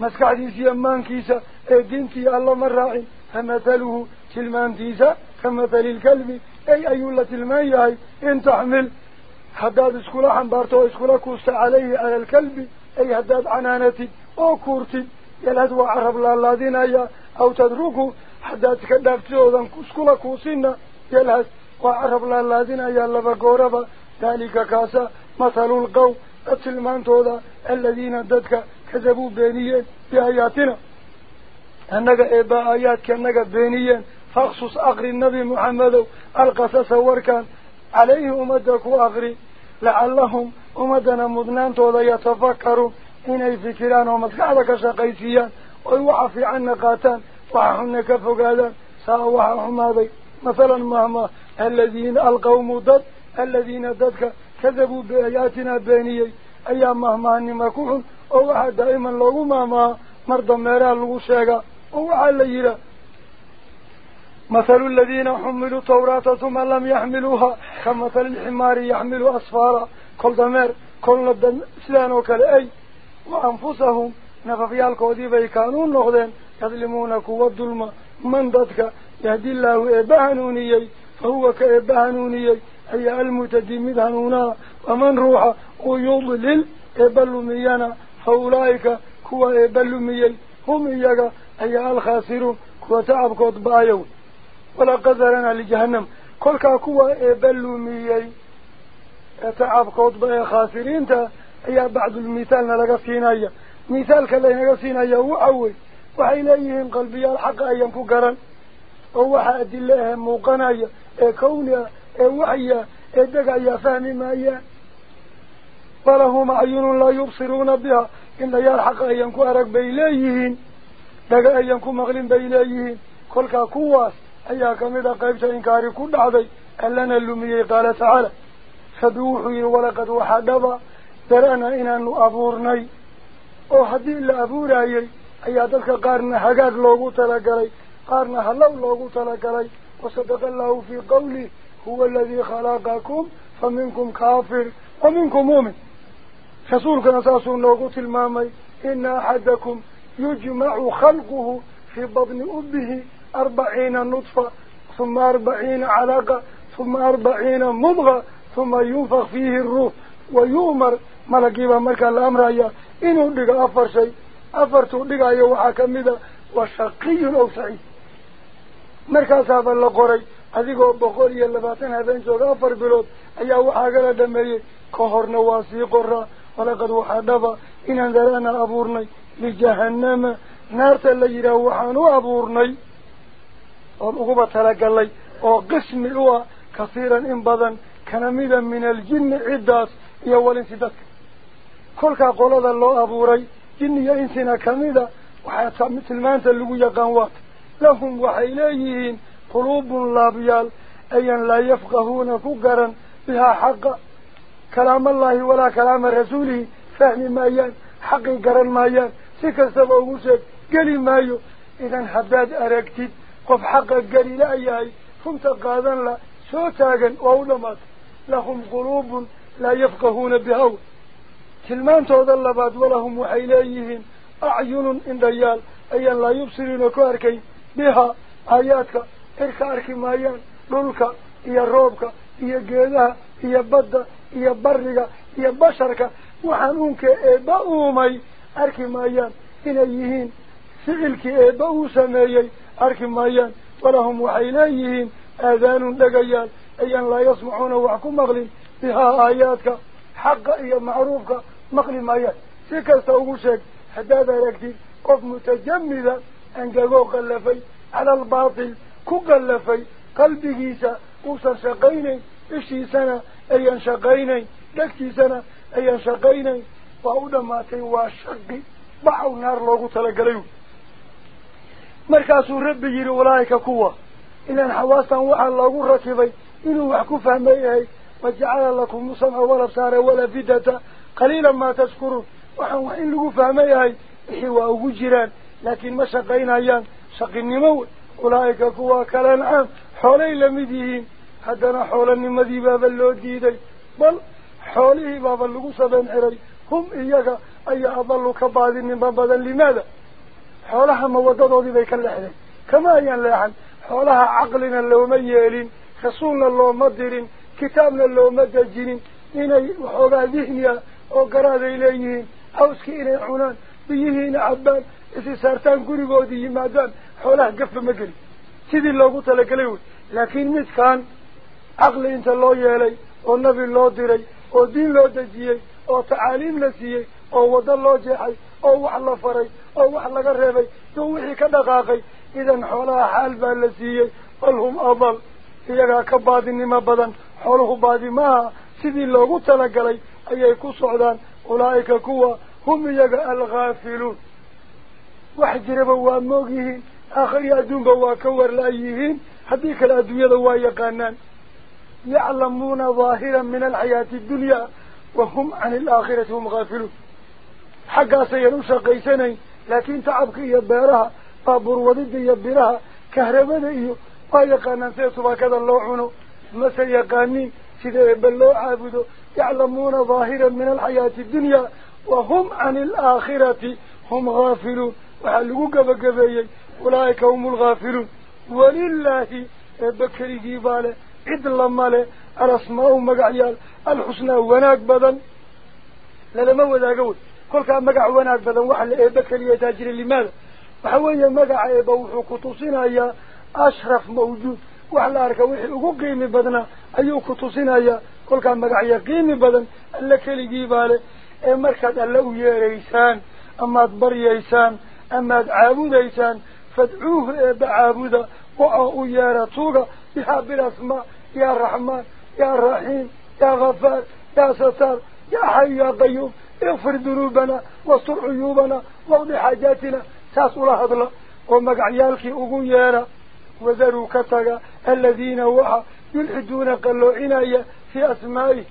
مسكع ديس يمان كيسا. الدين في الله من رعي. فمثله تلمان ديسا. كمثل الكلب. أي أي الله تلمان يهي إن تحمل. حداد اسكولا حنبارتو. اسكولا كوست عليه على الكلب. أي حداد عنانتي. أو كورتي. يلهد وعرب الله الذين أي أو تدركوا حتى تكدفت يوضان كسكولا كوسينا. يلهز وعرب الله الذين يلبا قوربا ذلك كاسا مثل القو قتل من الذين ددك كذبوا بينيين بآياتنا. أنك إبا آياتك أنك بينيين. فاقصص أغري النبي محمد. القصص وركان. عليه أمدك أغري لعلهم أمدنا مدنان توضا يتفكروا إن أي ومدك ومسكعدك شقيسيا ويوعفي عن نقاتان وحن كفق هذا ساوها حماضي مثلا مهما الذين القوم ضد الذين ضدك كذبوا بآياتنا بانية أي مهما أني مكوهم أوها دائما لغو مهما مرضى ميرا لغشاقة أوها الليلة مثل الذين حملوا توراة ثم لم يحملوها كمثل الحمار يحملوا أصفارا كل دمير كل لبدا سلانوك لأي. وأنفسهم نففيا القوذي بيكانون نغذين يظلمون كوى الظلم من ضدك. يهدي الله إبهنونيي فهو كإبهنونيي أي المتدمد هنونا ومن روح ويضلل إبلمينا فأولئك كوى إبلميي هم إياك. أي الخاسرون كوى تعب كود بايون. ولا قدرنا لجهنم. كل كوى إبلميي تعب كود باي خاسرين تا. أي بعد المثال نلقى مثال كلا نلقى هو أول. وحيليهم قلبي الحق أيام كقران ووحاد الله موقنا كون وعي إدقى يا إيه إيه إيه فهم ما هي ولهم عيون لا يبصرون بها إن يلحق أيام كأرق بإليهين دقى أيام كمغلين بإليهين كلك كاكواس أياكم إذا قيبت إنكاري كل عضي. ألنا اللمية قال تعالى فدوحي ولقد وحدظ ترانا إنا أبورني أو حدي إلا أبوري ayaa dadka qaarna hagaag loogu talagalay qaarna hallow loogu talagalay wasadaqa allahu fii qawlih huwa aladii khalaqakum fa minkum kaafir wa minkum muumin rasuulkana saasuu noogu tilmaamay ina axadakum yujmacu khalquhu fii badni ummihi arbaciina nudfa huma arbaciina calaqa huma arbaciina mudqa huma yunfak fiihi ruux wa yu'mar malagiibaa markaa la amraya inuu dhigo afar shay adigoo boqol iyo labaatan habeen jooga afar bilood ayaa waxaagala dhameeyey ka horna waa sii qoraa walaqad waxaa dhaba inaan daraana abuurnay lijahannama naarta la yidhaah waxaan u abuurnay oon uguba talagalay oo qismi u ah kasiiran in badan kana mida min aljinni ciddaas iyo walinsi dadka kolkaa qolada loo abuuray جني إنسنا كميدا وحيطا مثل ما أنت اللي يقان وقت. لهم وحيليهين قلوب لابيال أيا لا يفقهون فقرا. بها حق كلام الله ولا كلام رسوله. فهم ما يان حق قرن ما يان سكا سبا وشك قلي ما يو. إذن حداد أركتد قف حق قلي لا أيهاي فمتا قادن لا. شوتاقا وأولمات. لهم قلوب لا يفقهون بهاو acyunun indhayaal ayaan laa yubsiriina ku arkay biha aayaadka cirka arki maayaan dhulka iyo roobka iyo geedaha iyo badda iyo bariga iyo basharka waxaan unkee eebba uumay arki maayaan inay yihiin ficilkii eebba uu sameeyey arki maayaan walahum waxay leeyihiin aadaanun dhagayaal ayaan laa yasmacuuna wax ku maqlin bihaa aayaadka xaqa iyo macruufka مقل المياه سيكا سوغوشك حدادا يكتي قف متجمدا انقلقو قلفي. على الباطل. كو قلفي. قلبي جيسا. قوصا شقيني. اشتي سنة. أيا شقيني. دكتي سنة. أيا شقيني. فهودا ما تيوا شقي. باعو نار لوغو تلقليو. مركاسو ربي جيري ولايكا كوا. إلان حواسا وحا لوغو ركبي. إنو وحكو فهمي أي. وجعل لكم مصنع ولا بسارة ولا فدتة قليلا ما تذكرون وحن وحين لقوا فهمي هاي إحوا أقو جيران. لكن ما شقين هيان شقين نمو. أولئك كوا كالانعام حولي لمديهين. حدنا حول النمدي بابا اللو ديدي. بل حوله بابا اللقو سبين حري هم إياك أي أضلوا كبعض النمبا لماذا؟ حولها موضده دي بيك اللحن كما أيان لحن. حولها عقلنا اللو ميالين. خصولنا اللو مدرين. كتابنا اللو مدجين إني وحوغا ذهنيا أو قراد إليهن أوسكي إلي عنان بيهن عبان إسي سارتان قولي قودي مادان حولها قف مقري سيدي اللو قطلق ليوه لكن مسكان عقل إنت الله يالي والنبي الله ديري ودين دين الله دجيه أو تعاليم لسيه أو ود الله جاحي أو وحلا فري أو وحلا قريبي دوحي كدقاقي إذن حولها حال بالسيه فلهم أضل إذا كبادي نما بدن حوله بادي ما سيدي اللو قطلق ليوه أي كسعدان أولئك كوا هم يقى الغافلون. وحجر بوان موقهين آخر يأدون بوان كور لأيهين هذيك الأدوية دوايا قانان يعلمون ظاهرا من الحياة الدنيا وهم عن الآخرة هم غافلون. حقا سيروش قيسنين لكن تعبك يبارها طابر وضد يبارها كهربانيه ويقانان سيطبا كذا اللوحون ما سيقاني سيدة بلو عابدو يعلمون ظاهرا من الحياة الدنيا وهم عن الآخرة هم غافلون. وحلقوا قبقبيي أولئك هم الغافلون. ولله بكري جيباله عدل ماله الأسماء مقعيال الحسنى وناك بدن. لما وذا قول؟ كل كان مقع وناك بدن. وحل بكري تاجر لماذا؟ وحوية مقع بوحو كتوصينا يا أشرف موجود. وحل أركا وحي أقو قيمي بدنا أيو كتوصينا يا كل كان مقع قيمي بدن ألا كلي جيباله ee markaad alle u yeeraysaan amaad baryaysaan amaad caabudaysaan fadcuuhu eebba caabuda oo u yeera tuuga bihaa bilasmaa yaa raxmaan yaa raxiim yaa ghafaar yaa sataar yaa xayu yaa qayuum ikfir dunuubana wastur cuyuubana waqdi xaajaatina saas ula hadla oo magacyaalkii ugu yeera aladiina waxa yulxiduuna qalloocinaya fii asmaa'ih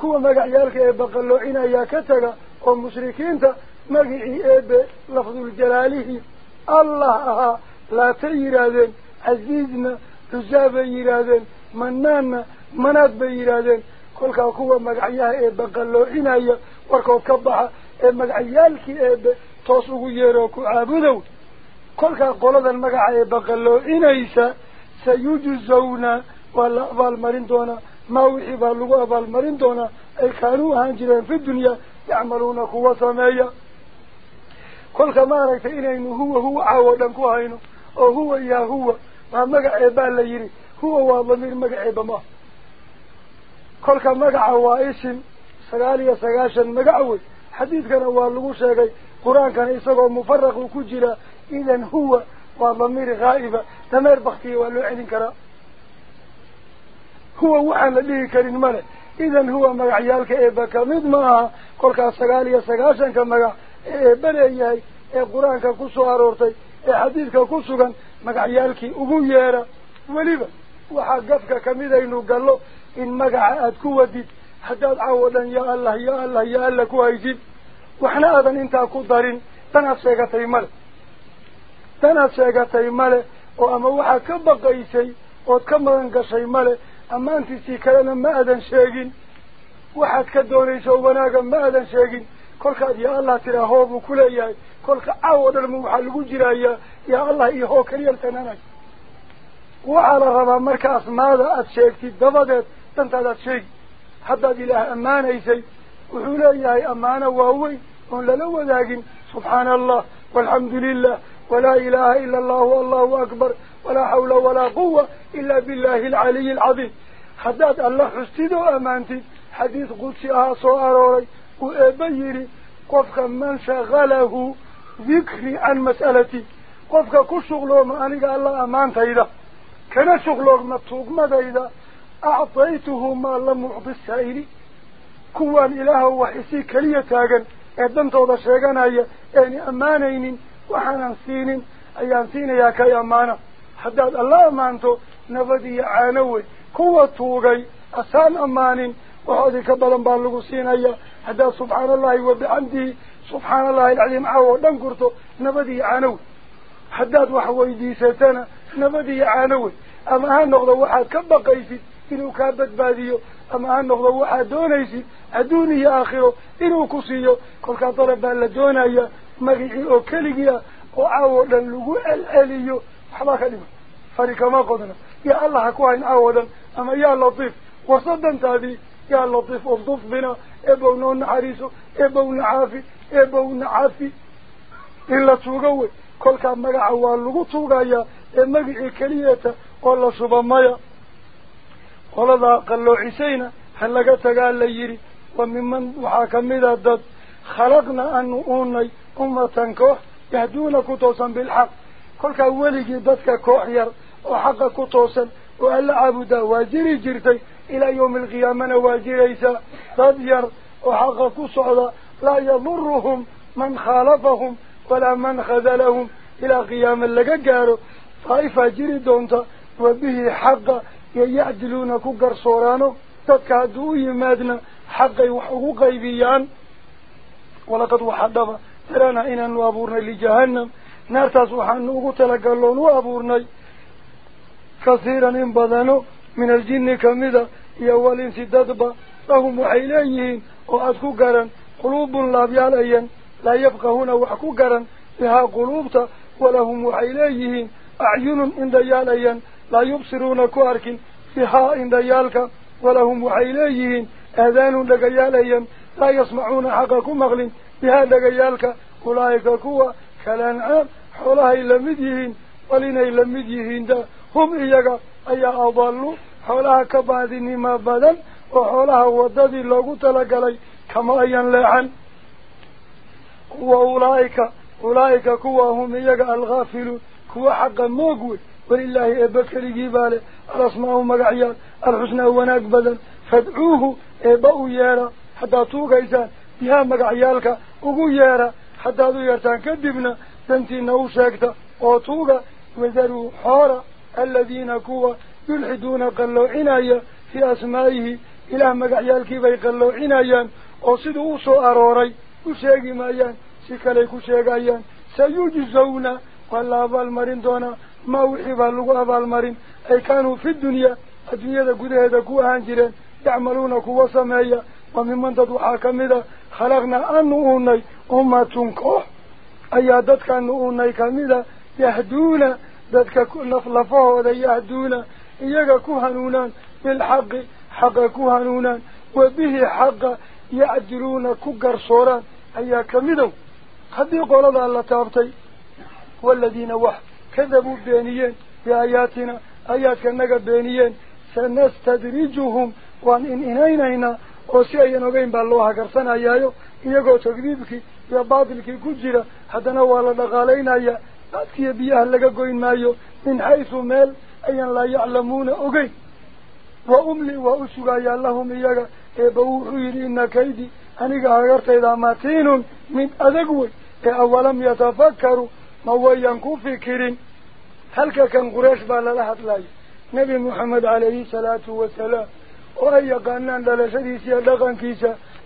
kuwa magacyaalka eebba qalloocinaya ka taga oo mushrikiinta magicii eebe lafduljalaalihi allah ahaa laata yidhaahdeen casiizna cuzaa bay yidhaahdeen manaanna manaad bay yidhaahdeen kolkaa kuwa magacyaha eebbe qalloocinaya warkood ka baxa ee magacyaalkii eebbe toos ugu yeeroo kolkaa qoladan magaca eebbe qalloocinaysa sayujzawna waa la abaalmarin doonaa ما وحي بالغو أبال مرين دونا أي كانوا هانجرين في الدنيا يعملون قوة سمايا كل كما رأيت إنه هو هو عاودا كوهينو أو هو يا هو ما مقع إبال ليري هو وضمير مقع إبما كل كما مقع وائسم سقاليا سقاشا مقعوي حديث كان والغو شاقي قرآن كان إساقو مفرق وكجرا إذن هو وضمير غائبة تمير بختي والوعين كرا هو وحن لديه كرين ماله. إذن هو مقعيالك إيبا كمد معها كل سقاليا سقاشا كمقع إيبا ليهي إيه قرآن كسو أرورتي. إيه حديث كسو مقعيالك أبو يارا. وليبا. وحقفك كمدينو قال له إن مقع أدكودد حتى عودا يا الله يا الله يا الله كويسين وحنا أذن إنتا كدارين تناف سيغتي ماله وأما وحا كبقيسي وكمرن قشي ماله ammaantiisii kalena ma aadan sheegin waxaad ka doonayso wanaaga ma aadan sheegin kolkaad yaa allah tiraa hoo buu ku leeyahay kolka caawo dhanma waxaa lagu jirayaa yaa allah iyo hoo keliya tananay waxaa la rabaa marka asmaada aada sheegtid dabadeed dantaadaad sheegi haddaad ilaah ammaanaysay wuxuu leeyahay ammaano waaweyn oon lala wadaagin subxaana allah walxamdu lilah walaa ilaaha ila allahu allahu akbar ولا حول ولا قوة إلا بالله العلي العظيم. حداد الله حستيد وأمانتي. حديث قدسي أهصو أروري. وإبيري. قفك من شغله ذكري عن مسألتي. قفك كل شغله ما أنك الله أمانت إذا كان شغله مطوق ماذا إذا أعطيته ما لم أعطي السائل. كوان إله وحسي كلية تاغن. إذن توضى شيغان هيا. يعني أمانين وحانا سينين أيان سين يا كي أمانة haddaad alla ammaanto nabad iyo caanowe kuwa tuugay asaan ammaanin waxoodii ka badan baa lagu siinaya haddaad subxaana allahi wabixamdihi subxaana allahi alcadiim caaw oo dhan gurto nabad iyo caanowe haddaad wax weydiisatana nabad iyo caanowe ama ha noqdo waxaad ka baqaysid inuu kaa badbaadiyo ama ha noqdo waxaad doonaysid adduun iyo aakhiro inuu ku siiyo kolkaa dalab baa la doonaya ah waxbaa ka dhiman fari kama qodna yaa allah ha ku hayn caawadan ama yaa latiif warsadantaadii yaa latiif ufduf bina eebow noo naxariiso eebowna caafi eebowna cafi in la tuuga wey kolkaa magaca waa lagu tuugayaa ee magicii keliyata oo la shuba maya qoladaa qalloocisayna ha laga tagaa la yidhi wa miman waxaa kamida dad khalaqna aanu uunay أمتنكه يهدون توسا بالحق. كل كوليك بذك كوحير وحقك توسا وألا عبدا واجري جرتي إلى يوم القيامة واجري واجريسا فذير وحقك صعدا لا يضرهم من خالفهم ولا من خذلهم. إلى قيام اللقاقار فأي فاجري دونتا وبه حق يعدلون يعدلونك قرصورانه تكادوه مادنا حق وحقوق بيان ولقد وحدفه inaanu abuurnay lijahannam naartaas waxaanu ugu talagalloon u abuurnay كثيرا إن من الجن كمذا يوالين سددبا لهم وحيليهين وأدكو قرن قلوب لا بياليين لا يفقهون وحكو قرن بها قلوبتا ولهم وحيليهين أعين إن دياليين لا يبصرون كوارك بها إن ديالك ولهم وحيليهين آذان لقياليين لا يسمعون حقكم مغل بها لقيالك أولئك كوا كالأنعام حولها إلا مديهين ولنا إلا مديهين دا هم إياك أي أضلوا حولها كبادين ما بدن وحولها وددي لوغو تلقلي كما أيان لعن. وأولئك أولئك كوا هم إياك الغافلون كوا حقا موقوي ولله إبكري جباله الأسماء مقعيان الحسنى وناك بدن فادعوه إباو يارا حتى توقيسان بها مقعيالك. Yeertaan kadibna dantiina u sheegta oo tuuga wadaruu xoora aladiina kuwa yulxiduuna qalloocinaya fii asmaa'ihi ilaah magacyaalkiibay qalloocinayaan oo siduu u soo arooray u sheegi maayaan si kaley ku sheegayaan sayujzawna waa la abaalmarin doonaa maa wixii baa lagu abaalmarin ay kaanuu fi dunyaa adduunyada gudaheeda ku ahaan jireen yacmaluuna kuwa sameeya وممن تدوحا كمدا خلقنا أن نؤوني أمة كوح أي ددك أن نؤوني كمدا يهدون. ددك نفلفه ذا يهدون. إياك كهنونا بالحق حق كهنونا وبه حق يعجلون كقر صورا أي كمدا قد يقول الله تابتي والذين وح كذبوا بينيين بآياتنا آيات كنك بينيين. سنستدرجهم. وأن إن إنينينا baatilkii ku jira haddana waa la dhaqaalaynaya daadkiiyo biyaha laga goyn maayo min xaysu meel ayaan laa yaclamuuna ogeyn wa umli waa u sugayaa lahum iyaga eeba wuxuu yidhi ina kaydi aniga hagartayda matiinun mid adag wey ee awalam yatafakkaruu ma wayan ku fikirin halka kan quraysh baa lala hadlaya nebi moxamed calayhi salaatu wasalaam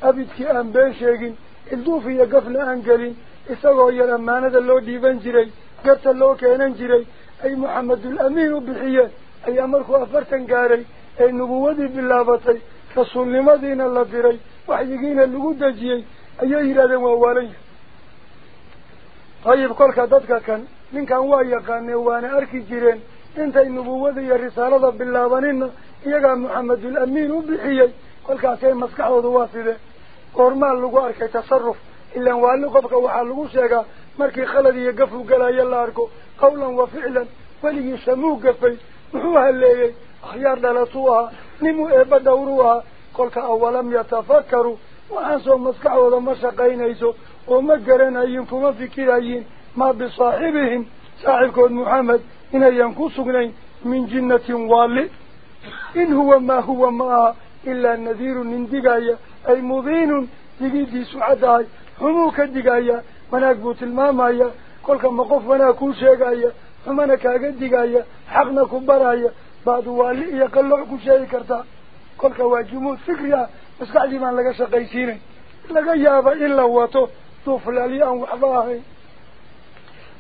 abidkii aan been sheegin ilduuf iyo gafna aan gelin isagoo yar ammaanada loo dhiiban jiray garta loo keenan jiray ay maxamedul amiin u bixiyeen ayaa markuu afartan gaaray ee nubuwadii bilaabatay rasuulnimadiina la diray waxyigiina lagu dejiyey ayay yidhahdeen waa waalan yahay ayib kolka dadka kan ninkan waa yaqaaneen waana arki jireen intay nubuwada iyo risaalada bilaabanina waa sidee goormaa lagu arkay tasaruf ilaan waali qofka waxaa lagu sheegaa markii khalad iyo gafu galaya la arko qawlan wa ficlan weligii samuu gafay muxuu haleeyey akhyaar dhalatuu ahaa nimuu eebba dhawruu ahaa kolka awalam yatafakkaruu waxaan soo maskaxdooda ma shaqaynayso oo ma garanayin kuma fikirayin maa bisaaxibihim saaxibkood maxamed inayan ku sugnayn min jinnatin waali إن هو ما هو ما إلا نذير من دقايا. أي مبين دقيدي سعداي. هموك دقايا مناك بوت المامايا كل كما قف مناكو شيقايا فمنا كاقا دقايا. حقنا كبرايا. بعد والي يقلعكو شيء كرتا. كل كواجمود فكريا بس قاعدي ما لقى شقيسيني. لقى يابا إلا واتو. طوفل لي أن وحضاهي.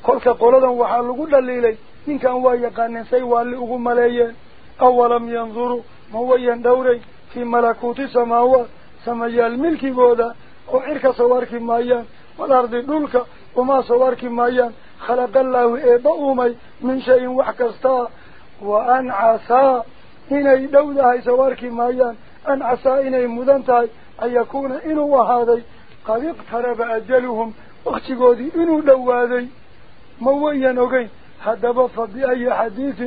كل كقولدا وحالقو دليلي إن كان وايقان سي والي ملايين أولم ينظروا مويا دوري في ملكوت سماوات سمايا الملك بودا وعرك سوارك مايان والأرض دولك وما سوارك مايان. خلق الله إيبا أمي من شيء وحكستا وأن عسى إني دودها سوارك مايان. أن عسى إني مدنتهي أن يكون إنو وهذا قد اقترب أجلهم واختقودي إنو دوادي. مويا نغي هدب فبأي حديث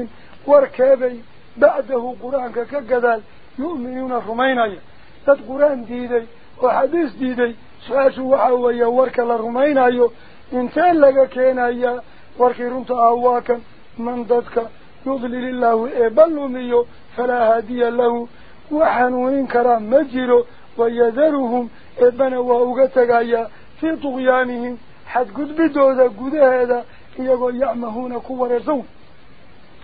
وركابي بعده قرآن كقدال يؤمنون الرمينية تد قرآن ديدي وحديث ديدي. سؤاشوا وحاوية ورك للرمينية انتان لك كينايا وركي رنت أهواكا من ضدك يضلل الله إبلميو فلا هادي له. وحنوين كرام مجرو ويذرهم إبنا وأغتقايا في طغيانهم. حد قد بدوذا قد هذا. يقول يعمهون كور الزوم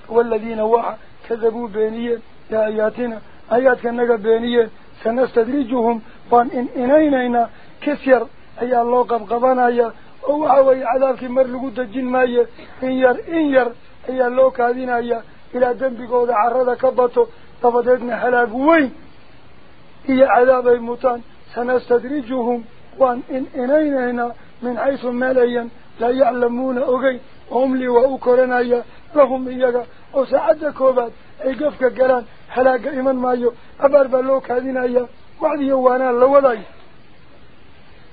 والذين وحا كذبوا بينية لآياتنا آيات كنك بينية سنستدرجهم. وان إن إنينينا كسير. أي الله قب قبانايا وحاوي عذابك مرلقود الجن مايا إن ير إن ير. أي الله كاذينايا ilaa dembigooda carrada ka bato dabadeedna halaag weyn iyo cadaabay mutaan sanastadrijuhum waan in inaynaynaa min xaysu melayan laa yaclamuuna ogeyn وهم لي وأكرنا يا. لهم إياك وسعد كوبات أي قفك قلان هلاك إيمان مايو أبار بلوك هذين يا وعد يوانا لولاي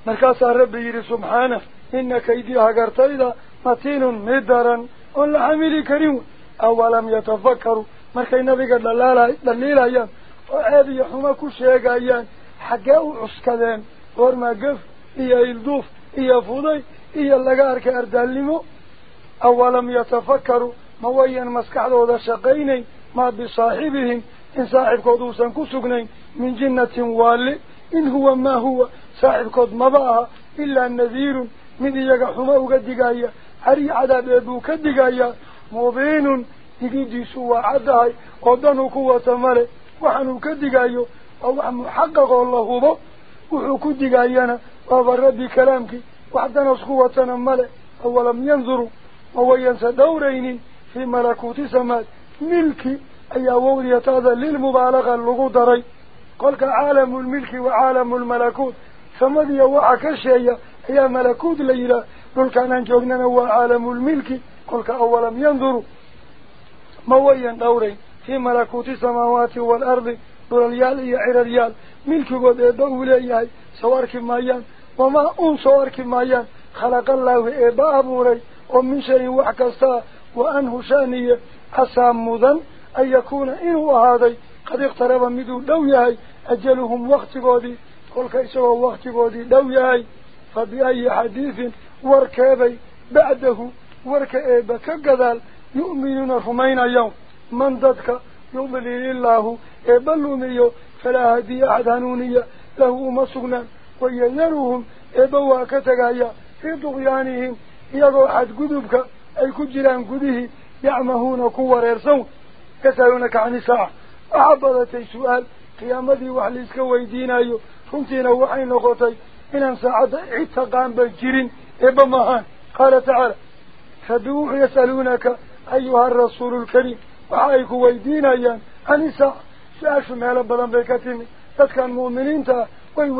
مركز رب يري سبحانه إن كيدي هقرتيدا متين مدرا ولا حميلي كريم. أولم يتفكروا مركي نبي قد دليل أيام. وهذه يحوما كشيك أيام. حقاو مويا مسكحلو ذا شقيني ما بصاحبهم إن صاحب قدوسا كسقني من جنة والي إن هو ما هو صاحب قد مضاها إلا النذير من يقحما وقدقايا هري عذاب يدوك الدقايا مبين يجي سوى عدهاي قدنو قوة مالي وحنو كدقايو أو محقق الله بو وحو بابا ربي كلامك وحدنا سقوة مالي أولم ينظروا ووينسى دورين في ملكوت سماد ملكي أي وولية هذا للمبالغة اللغو قولك عالم الملك وعالم الملكوت. سمد يوعك الشيء هي ملكوت ليلة. قل كان أنجوغنا هو عالم الملك. قولك أولا ينظروا. موين دورين في ملكوت السماوات والأرض. دول اليال إيا عير اليال ملك قد يدعو إليه. سوارك مايان. وما أن سوارك مايان. خلق الله إبا أبوري ومن شيء وحكستا وأنه شانية أسام مذن أن يكون إنه هذا قد اقترب مدو دوياي أجلهم وقت قودي قل كيسوا وقت قودي دوياي فبأي حديث وركابي بعده وركابك كقذال يؤمنون رمين يوم من ذاتك يضلل الله إبلوني فلا هدي أحد له مسغنا ويذرهم إبوا كتغايا في طغيانهم iyagoo xadgudubka ay ku jiraan gudihii yacmahuuna ku wareersan yasaluunaka cani saaca waxaa badatay su-aal qiyaamadii wax laiska weydiinayo runtiina waxay noqotay inaan saacadda cid taqaanba jirin eeba maahaan qaala tacaala rabbi wuxuu yasaluunaka ayuha arasuulu lkariim waxa ay ku weydiinayaan cani saaca su-aashu meelo badan bay ka timi dadkan mu'miniinta ah way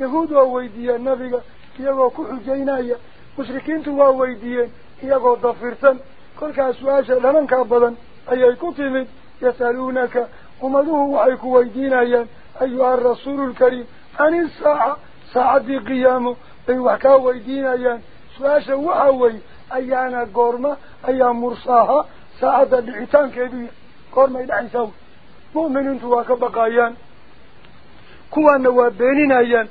يهود وويدية النبي يقول كحجينا مشركين وويدية يقول ضفرتا كل كأسواش لمن كابدا أي كتمد يسألونك ومده وحيك ويدينا أيها الرسول الكريم عن الساعة ساعة قيامه أي وحكا ويدينا سواش وحوي أيانا قرمة أيام مرصاها ساعة بعتان كيدي قرمة إلى حيثه مؤمن أنتوا كبقايا كوانا وابينينا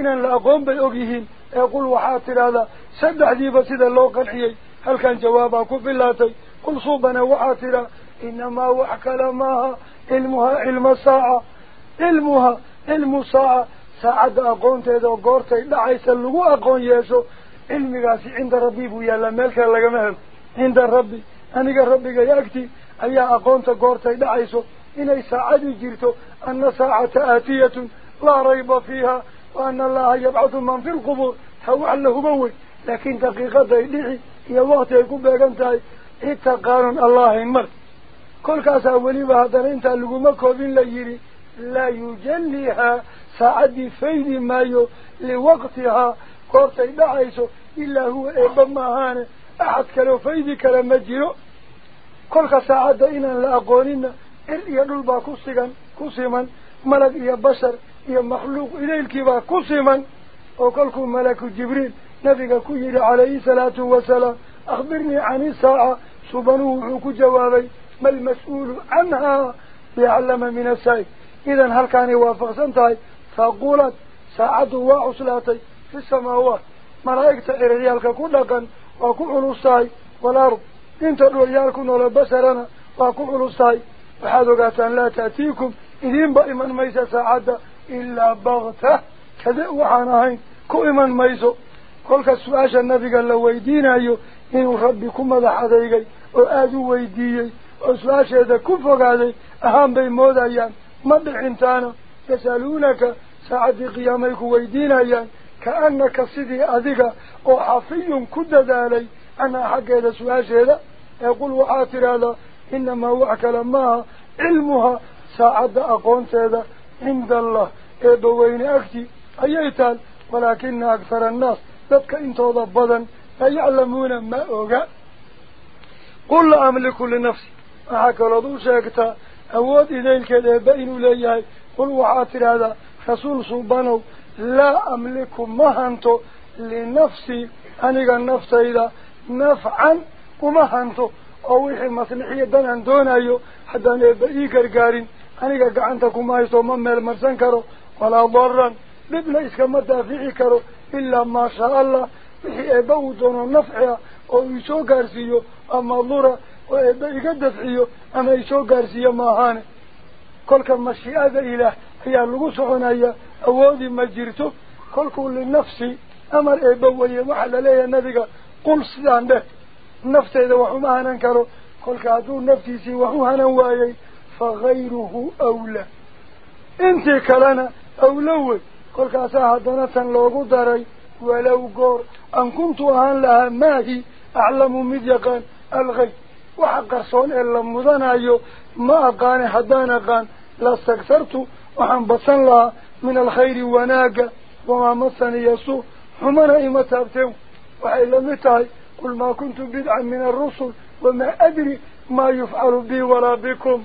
inaan la aqoon bay og yihiin ee qul waxaad tidhaahdaa saddexdiiba sida loo qanciyey halkan jawaabaa ku bilaatay qul suubana waxaad tidhaa inamaa wax kale maaha cilmuhaa cilma saaca cilmuha cilmu saaca saacadda aqoonteeda oo goortay dhacaysa lagu aqoon yeesho cilmigaasi cinda rabbi buu yaallaa meel kale lagama helo cinda rabbi aniga rabbiga agti ayaa aqoonta goortay dhacayso إني ساعدي جرتو أن ساعة آتية لا ريب فيها وأن الله يبعث من في القبور هو له بوي لكن دقيقة يدعي يا وقت يكون بأغنتاي إتقان الله مر كل كاسا ولي بهذا انت اللقومة كوبين ليري. لا يجليها ساعدي فيدي مايو لوقتها. قرطي دعيسو إلا هو إبا ماهانه أحد كلو فيدي كلام مجيرو كل كساعد إنا لأقوننا إر يدل با كسيغان كسيمان ملك يا بشر يا مخلوق إليك با كسيمان وكلكم ملك جبريل نبيك كير عليه الصلاة والسلام أخبرني عن الساعة سبنوه جوابي ما المسؤول عنها بيعلم من السائل إذا هل كان يوافق سنتهي فقولت ساعة وعسلاتي في السماوات ملائكة إريالك كلكا وكو علوستاي والأرض انت ريالك ولا بشرنا وكو علوستاي waxaad ogaataan laa إذن بإمان ميسا سعادة إلا بغتة. كذا وحانا هاي كو إمان ميسا قولك السؤال النبي قال لو ويدين أيو؟ إن ربكم ماذا حذيقي وآدوا ويديي السؤال هذا كفق علي أهم بي موضا يان ما بحنتانا يسألونك سعادة قيامك ويدين أيان. كأنك صدي أذيك. وحفي كد ذالي أنا حق هذا السؤال هذا يقول وعاتر هذا. إنما وعك لماها علمها. ساعد أقون هذا عند الله. إبوين أكتي؟ أيتال ولكن أكثر الناس ذاتك انتو ضبضا لا يعلمون ما أوقع قل أملك لنفسي. أحكى لدو شاكتا. أود إذيك بين ليهي قل وعاتر هذا رسول صوبانو لا أملك مهنتو لنفسي. أنيق النفس إذا نفعا ومهنتو. أو وحي مصلحية نبقى أنيق قعنتكم ما يسو مميل مرسان كرو ولا ضرا لبنا إسكما دافعي كرو إلا ما شاء الله. وحي أبو دون نفعها أو يسو قارسيو أما ضرا وإبقى دفعيو أما يسو قارسيو ما هاني كل مشيئة إله هي اللغوس عنايا أودي ما جرته كل كل نفسي أمر إبوي وحل لي النبي قل سيدان به نفسي إذا وحما ننكره كل كادو نفسي سي وحما نوايي فغيره أولى. انت كلنا أولوي. كل كاساها دونة لوغو داري. ولو قور أن كنت أهان لها ما هي أعلم مديقان الغي. وحقرصون إلا مدنايو ما أقاني حدان أقان لا استكثرت وحن بصن لها من الخير وناقة وما مصني يسوء حمنا إما تابتهم وحيلا متاي قل ما كنت بدعا من الرسل. وما أدري ما يفعل بي ولا بكم.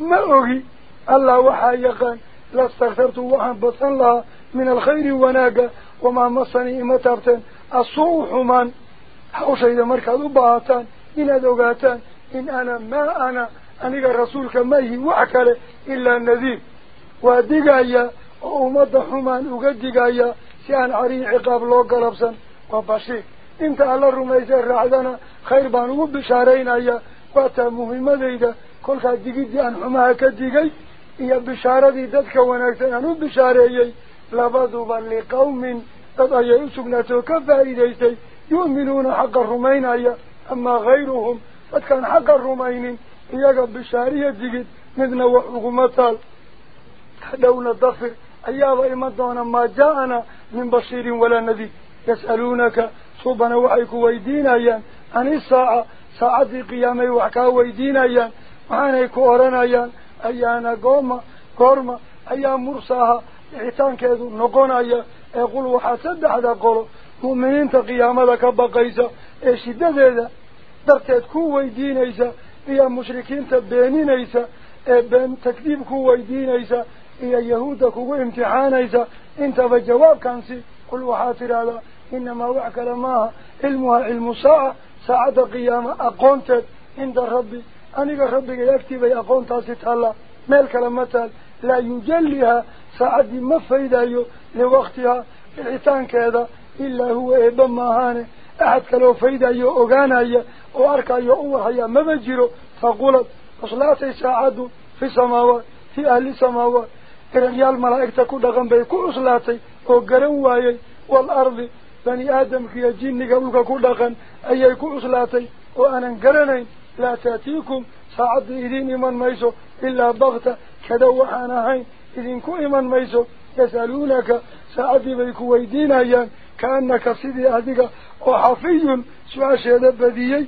ما أغي الله وحا يقان لا استغفرت وحن بصن لها من الخير وناقة. وما مصني إما تابتهم الصوء حمان حوشا إذا مركز باهتان. إن دوغاتان. إن أنا ما أنا. أنيق رسولك ما هي وحكالي إلا النذيب ودقايا ومدى حمان وقدقايا. سيان عرين عقاب لو قلبسا وبشير. إنت على الرميزة الرعدنا. خير بانو بشارين أيا. واتا مهمة كل دقيد أن حماها كدقاي إيا بشارة دادك ونكتن أنو بشاريي لبادوبا لقوم قد أيا يسقناتو كفائديتي يؤمنون حق الرمين ايا أما غيرهم قد كان حق الرمين إياك بشارية دقيد مثل وحكمتال دون الضفر أيها إمدونا ما جاءنا من بصير ولا نذير يسألونك صوبنا وحيك ويدين أيان عن الساعة ساعة قيامة وعنيك أورنا أيان أيانا قوما قرما أيان مرساها إعتان كذو نقون أيان يقول وحاسد هذا قولوا مؤمنين تقيامة كبقيسة إيش الدذيذة درتاد كو ويدين أيسا إيا مشركين تبينين أيسا بين تكذيب كو ويدين أيسا إيا يهودا كو امتحان أيسا انت بجواب كانسي قل وحاتر هذا إنما وعك لماها علمها أنيق ربك يكتب أقونتها ستالا مالك لمتال لا يجليها ساعة مفيدة لوقتها. العتان كذا. إلا هو إبن ماهانه أحد كلو فيدا يو أغانا وأركا يو أوحيا مبجرو فقولت أصلاتي ساعد في سماوات في أهل السماوات إرغيال ملائكة كودغن بي كو أصلاتي. وقرن وايي والأرض بني آدم كي جيني قبلك كودغن أي كو أصلاتي. وأنا قرنين. لا تأتيكم ساعد إذين إيمان ميسو إلا بغتة هين. إذين كو إيمان ميسو يسألونك ساعد بيكو ويدين أيان كأنك سيدي أهدك وحفي سوى شهد بديي.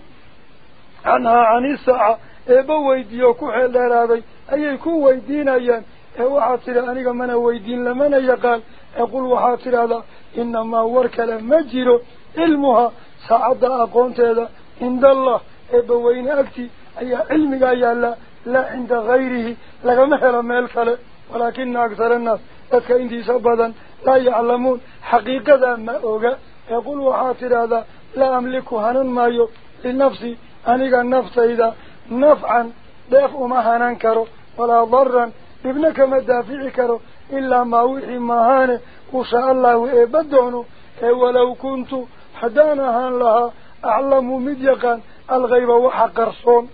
عنها عن الساعة إبا ويديو كحل لرابي أي يكون ويدين أيان. وحاطر أنيق من ويدين لمن يقال. يقول وحاطر هذا إنما ورك لمجر علمها سعد أقونت هذا عند الله. إبا وين أكتي أي علمك أي الله لا عند غيره لغمهر ملك ولكن أكثر الناس dadka intiisa badan laa yaclamuun xaqiiqada ma oga. يقول وحاطر هذا لا أملك هنن مايو لنفسي أنيقا نفسيدا نفعا دافع ما هنن كرو ولا ضرا ابنك مدافع كرو إلا ما وحي ماهانه وشاء الله إبدونه ولو كنت حدانا هان لها أعلم مديقا الغيب وحقرصون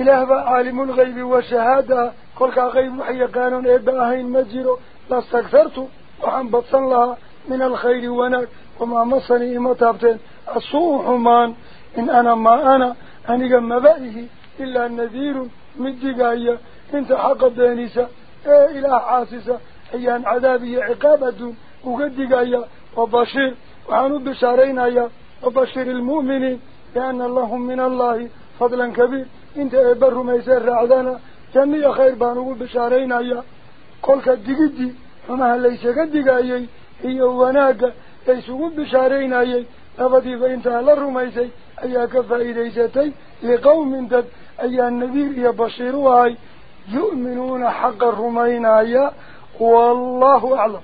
إله عالم الغيب والشهادة كل غيب وحي قانون إباهين مجيرو. لاستكثرت وحن بطن لها من الخير ونك. وما مصني إما تابتين السوء حمان إن أنا ما أنا. أني بائه إلا النذير مدقايا إنت حق بانيسة إيه إله عاسسة أيان عذابي عقابة دون وقدقايا وبشير. وعنو بشارينايا. وبشر المؤمنين لأن لهم من الله فضلا كبير. إنت ابر ما يسير عدانا جميع خير بانو بشارينايا قولك الدقدي فما ليس قدقايا هي وناقة ليسوا بشارينايا أبدي فإنت على الرميسي أياك فإذيستي لقوم دد. أي النذير يبشروا يؤمنون حق الرمينايا والله أعلم.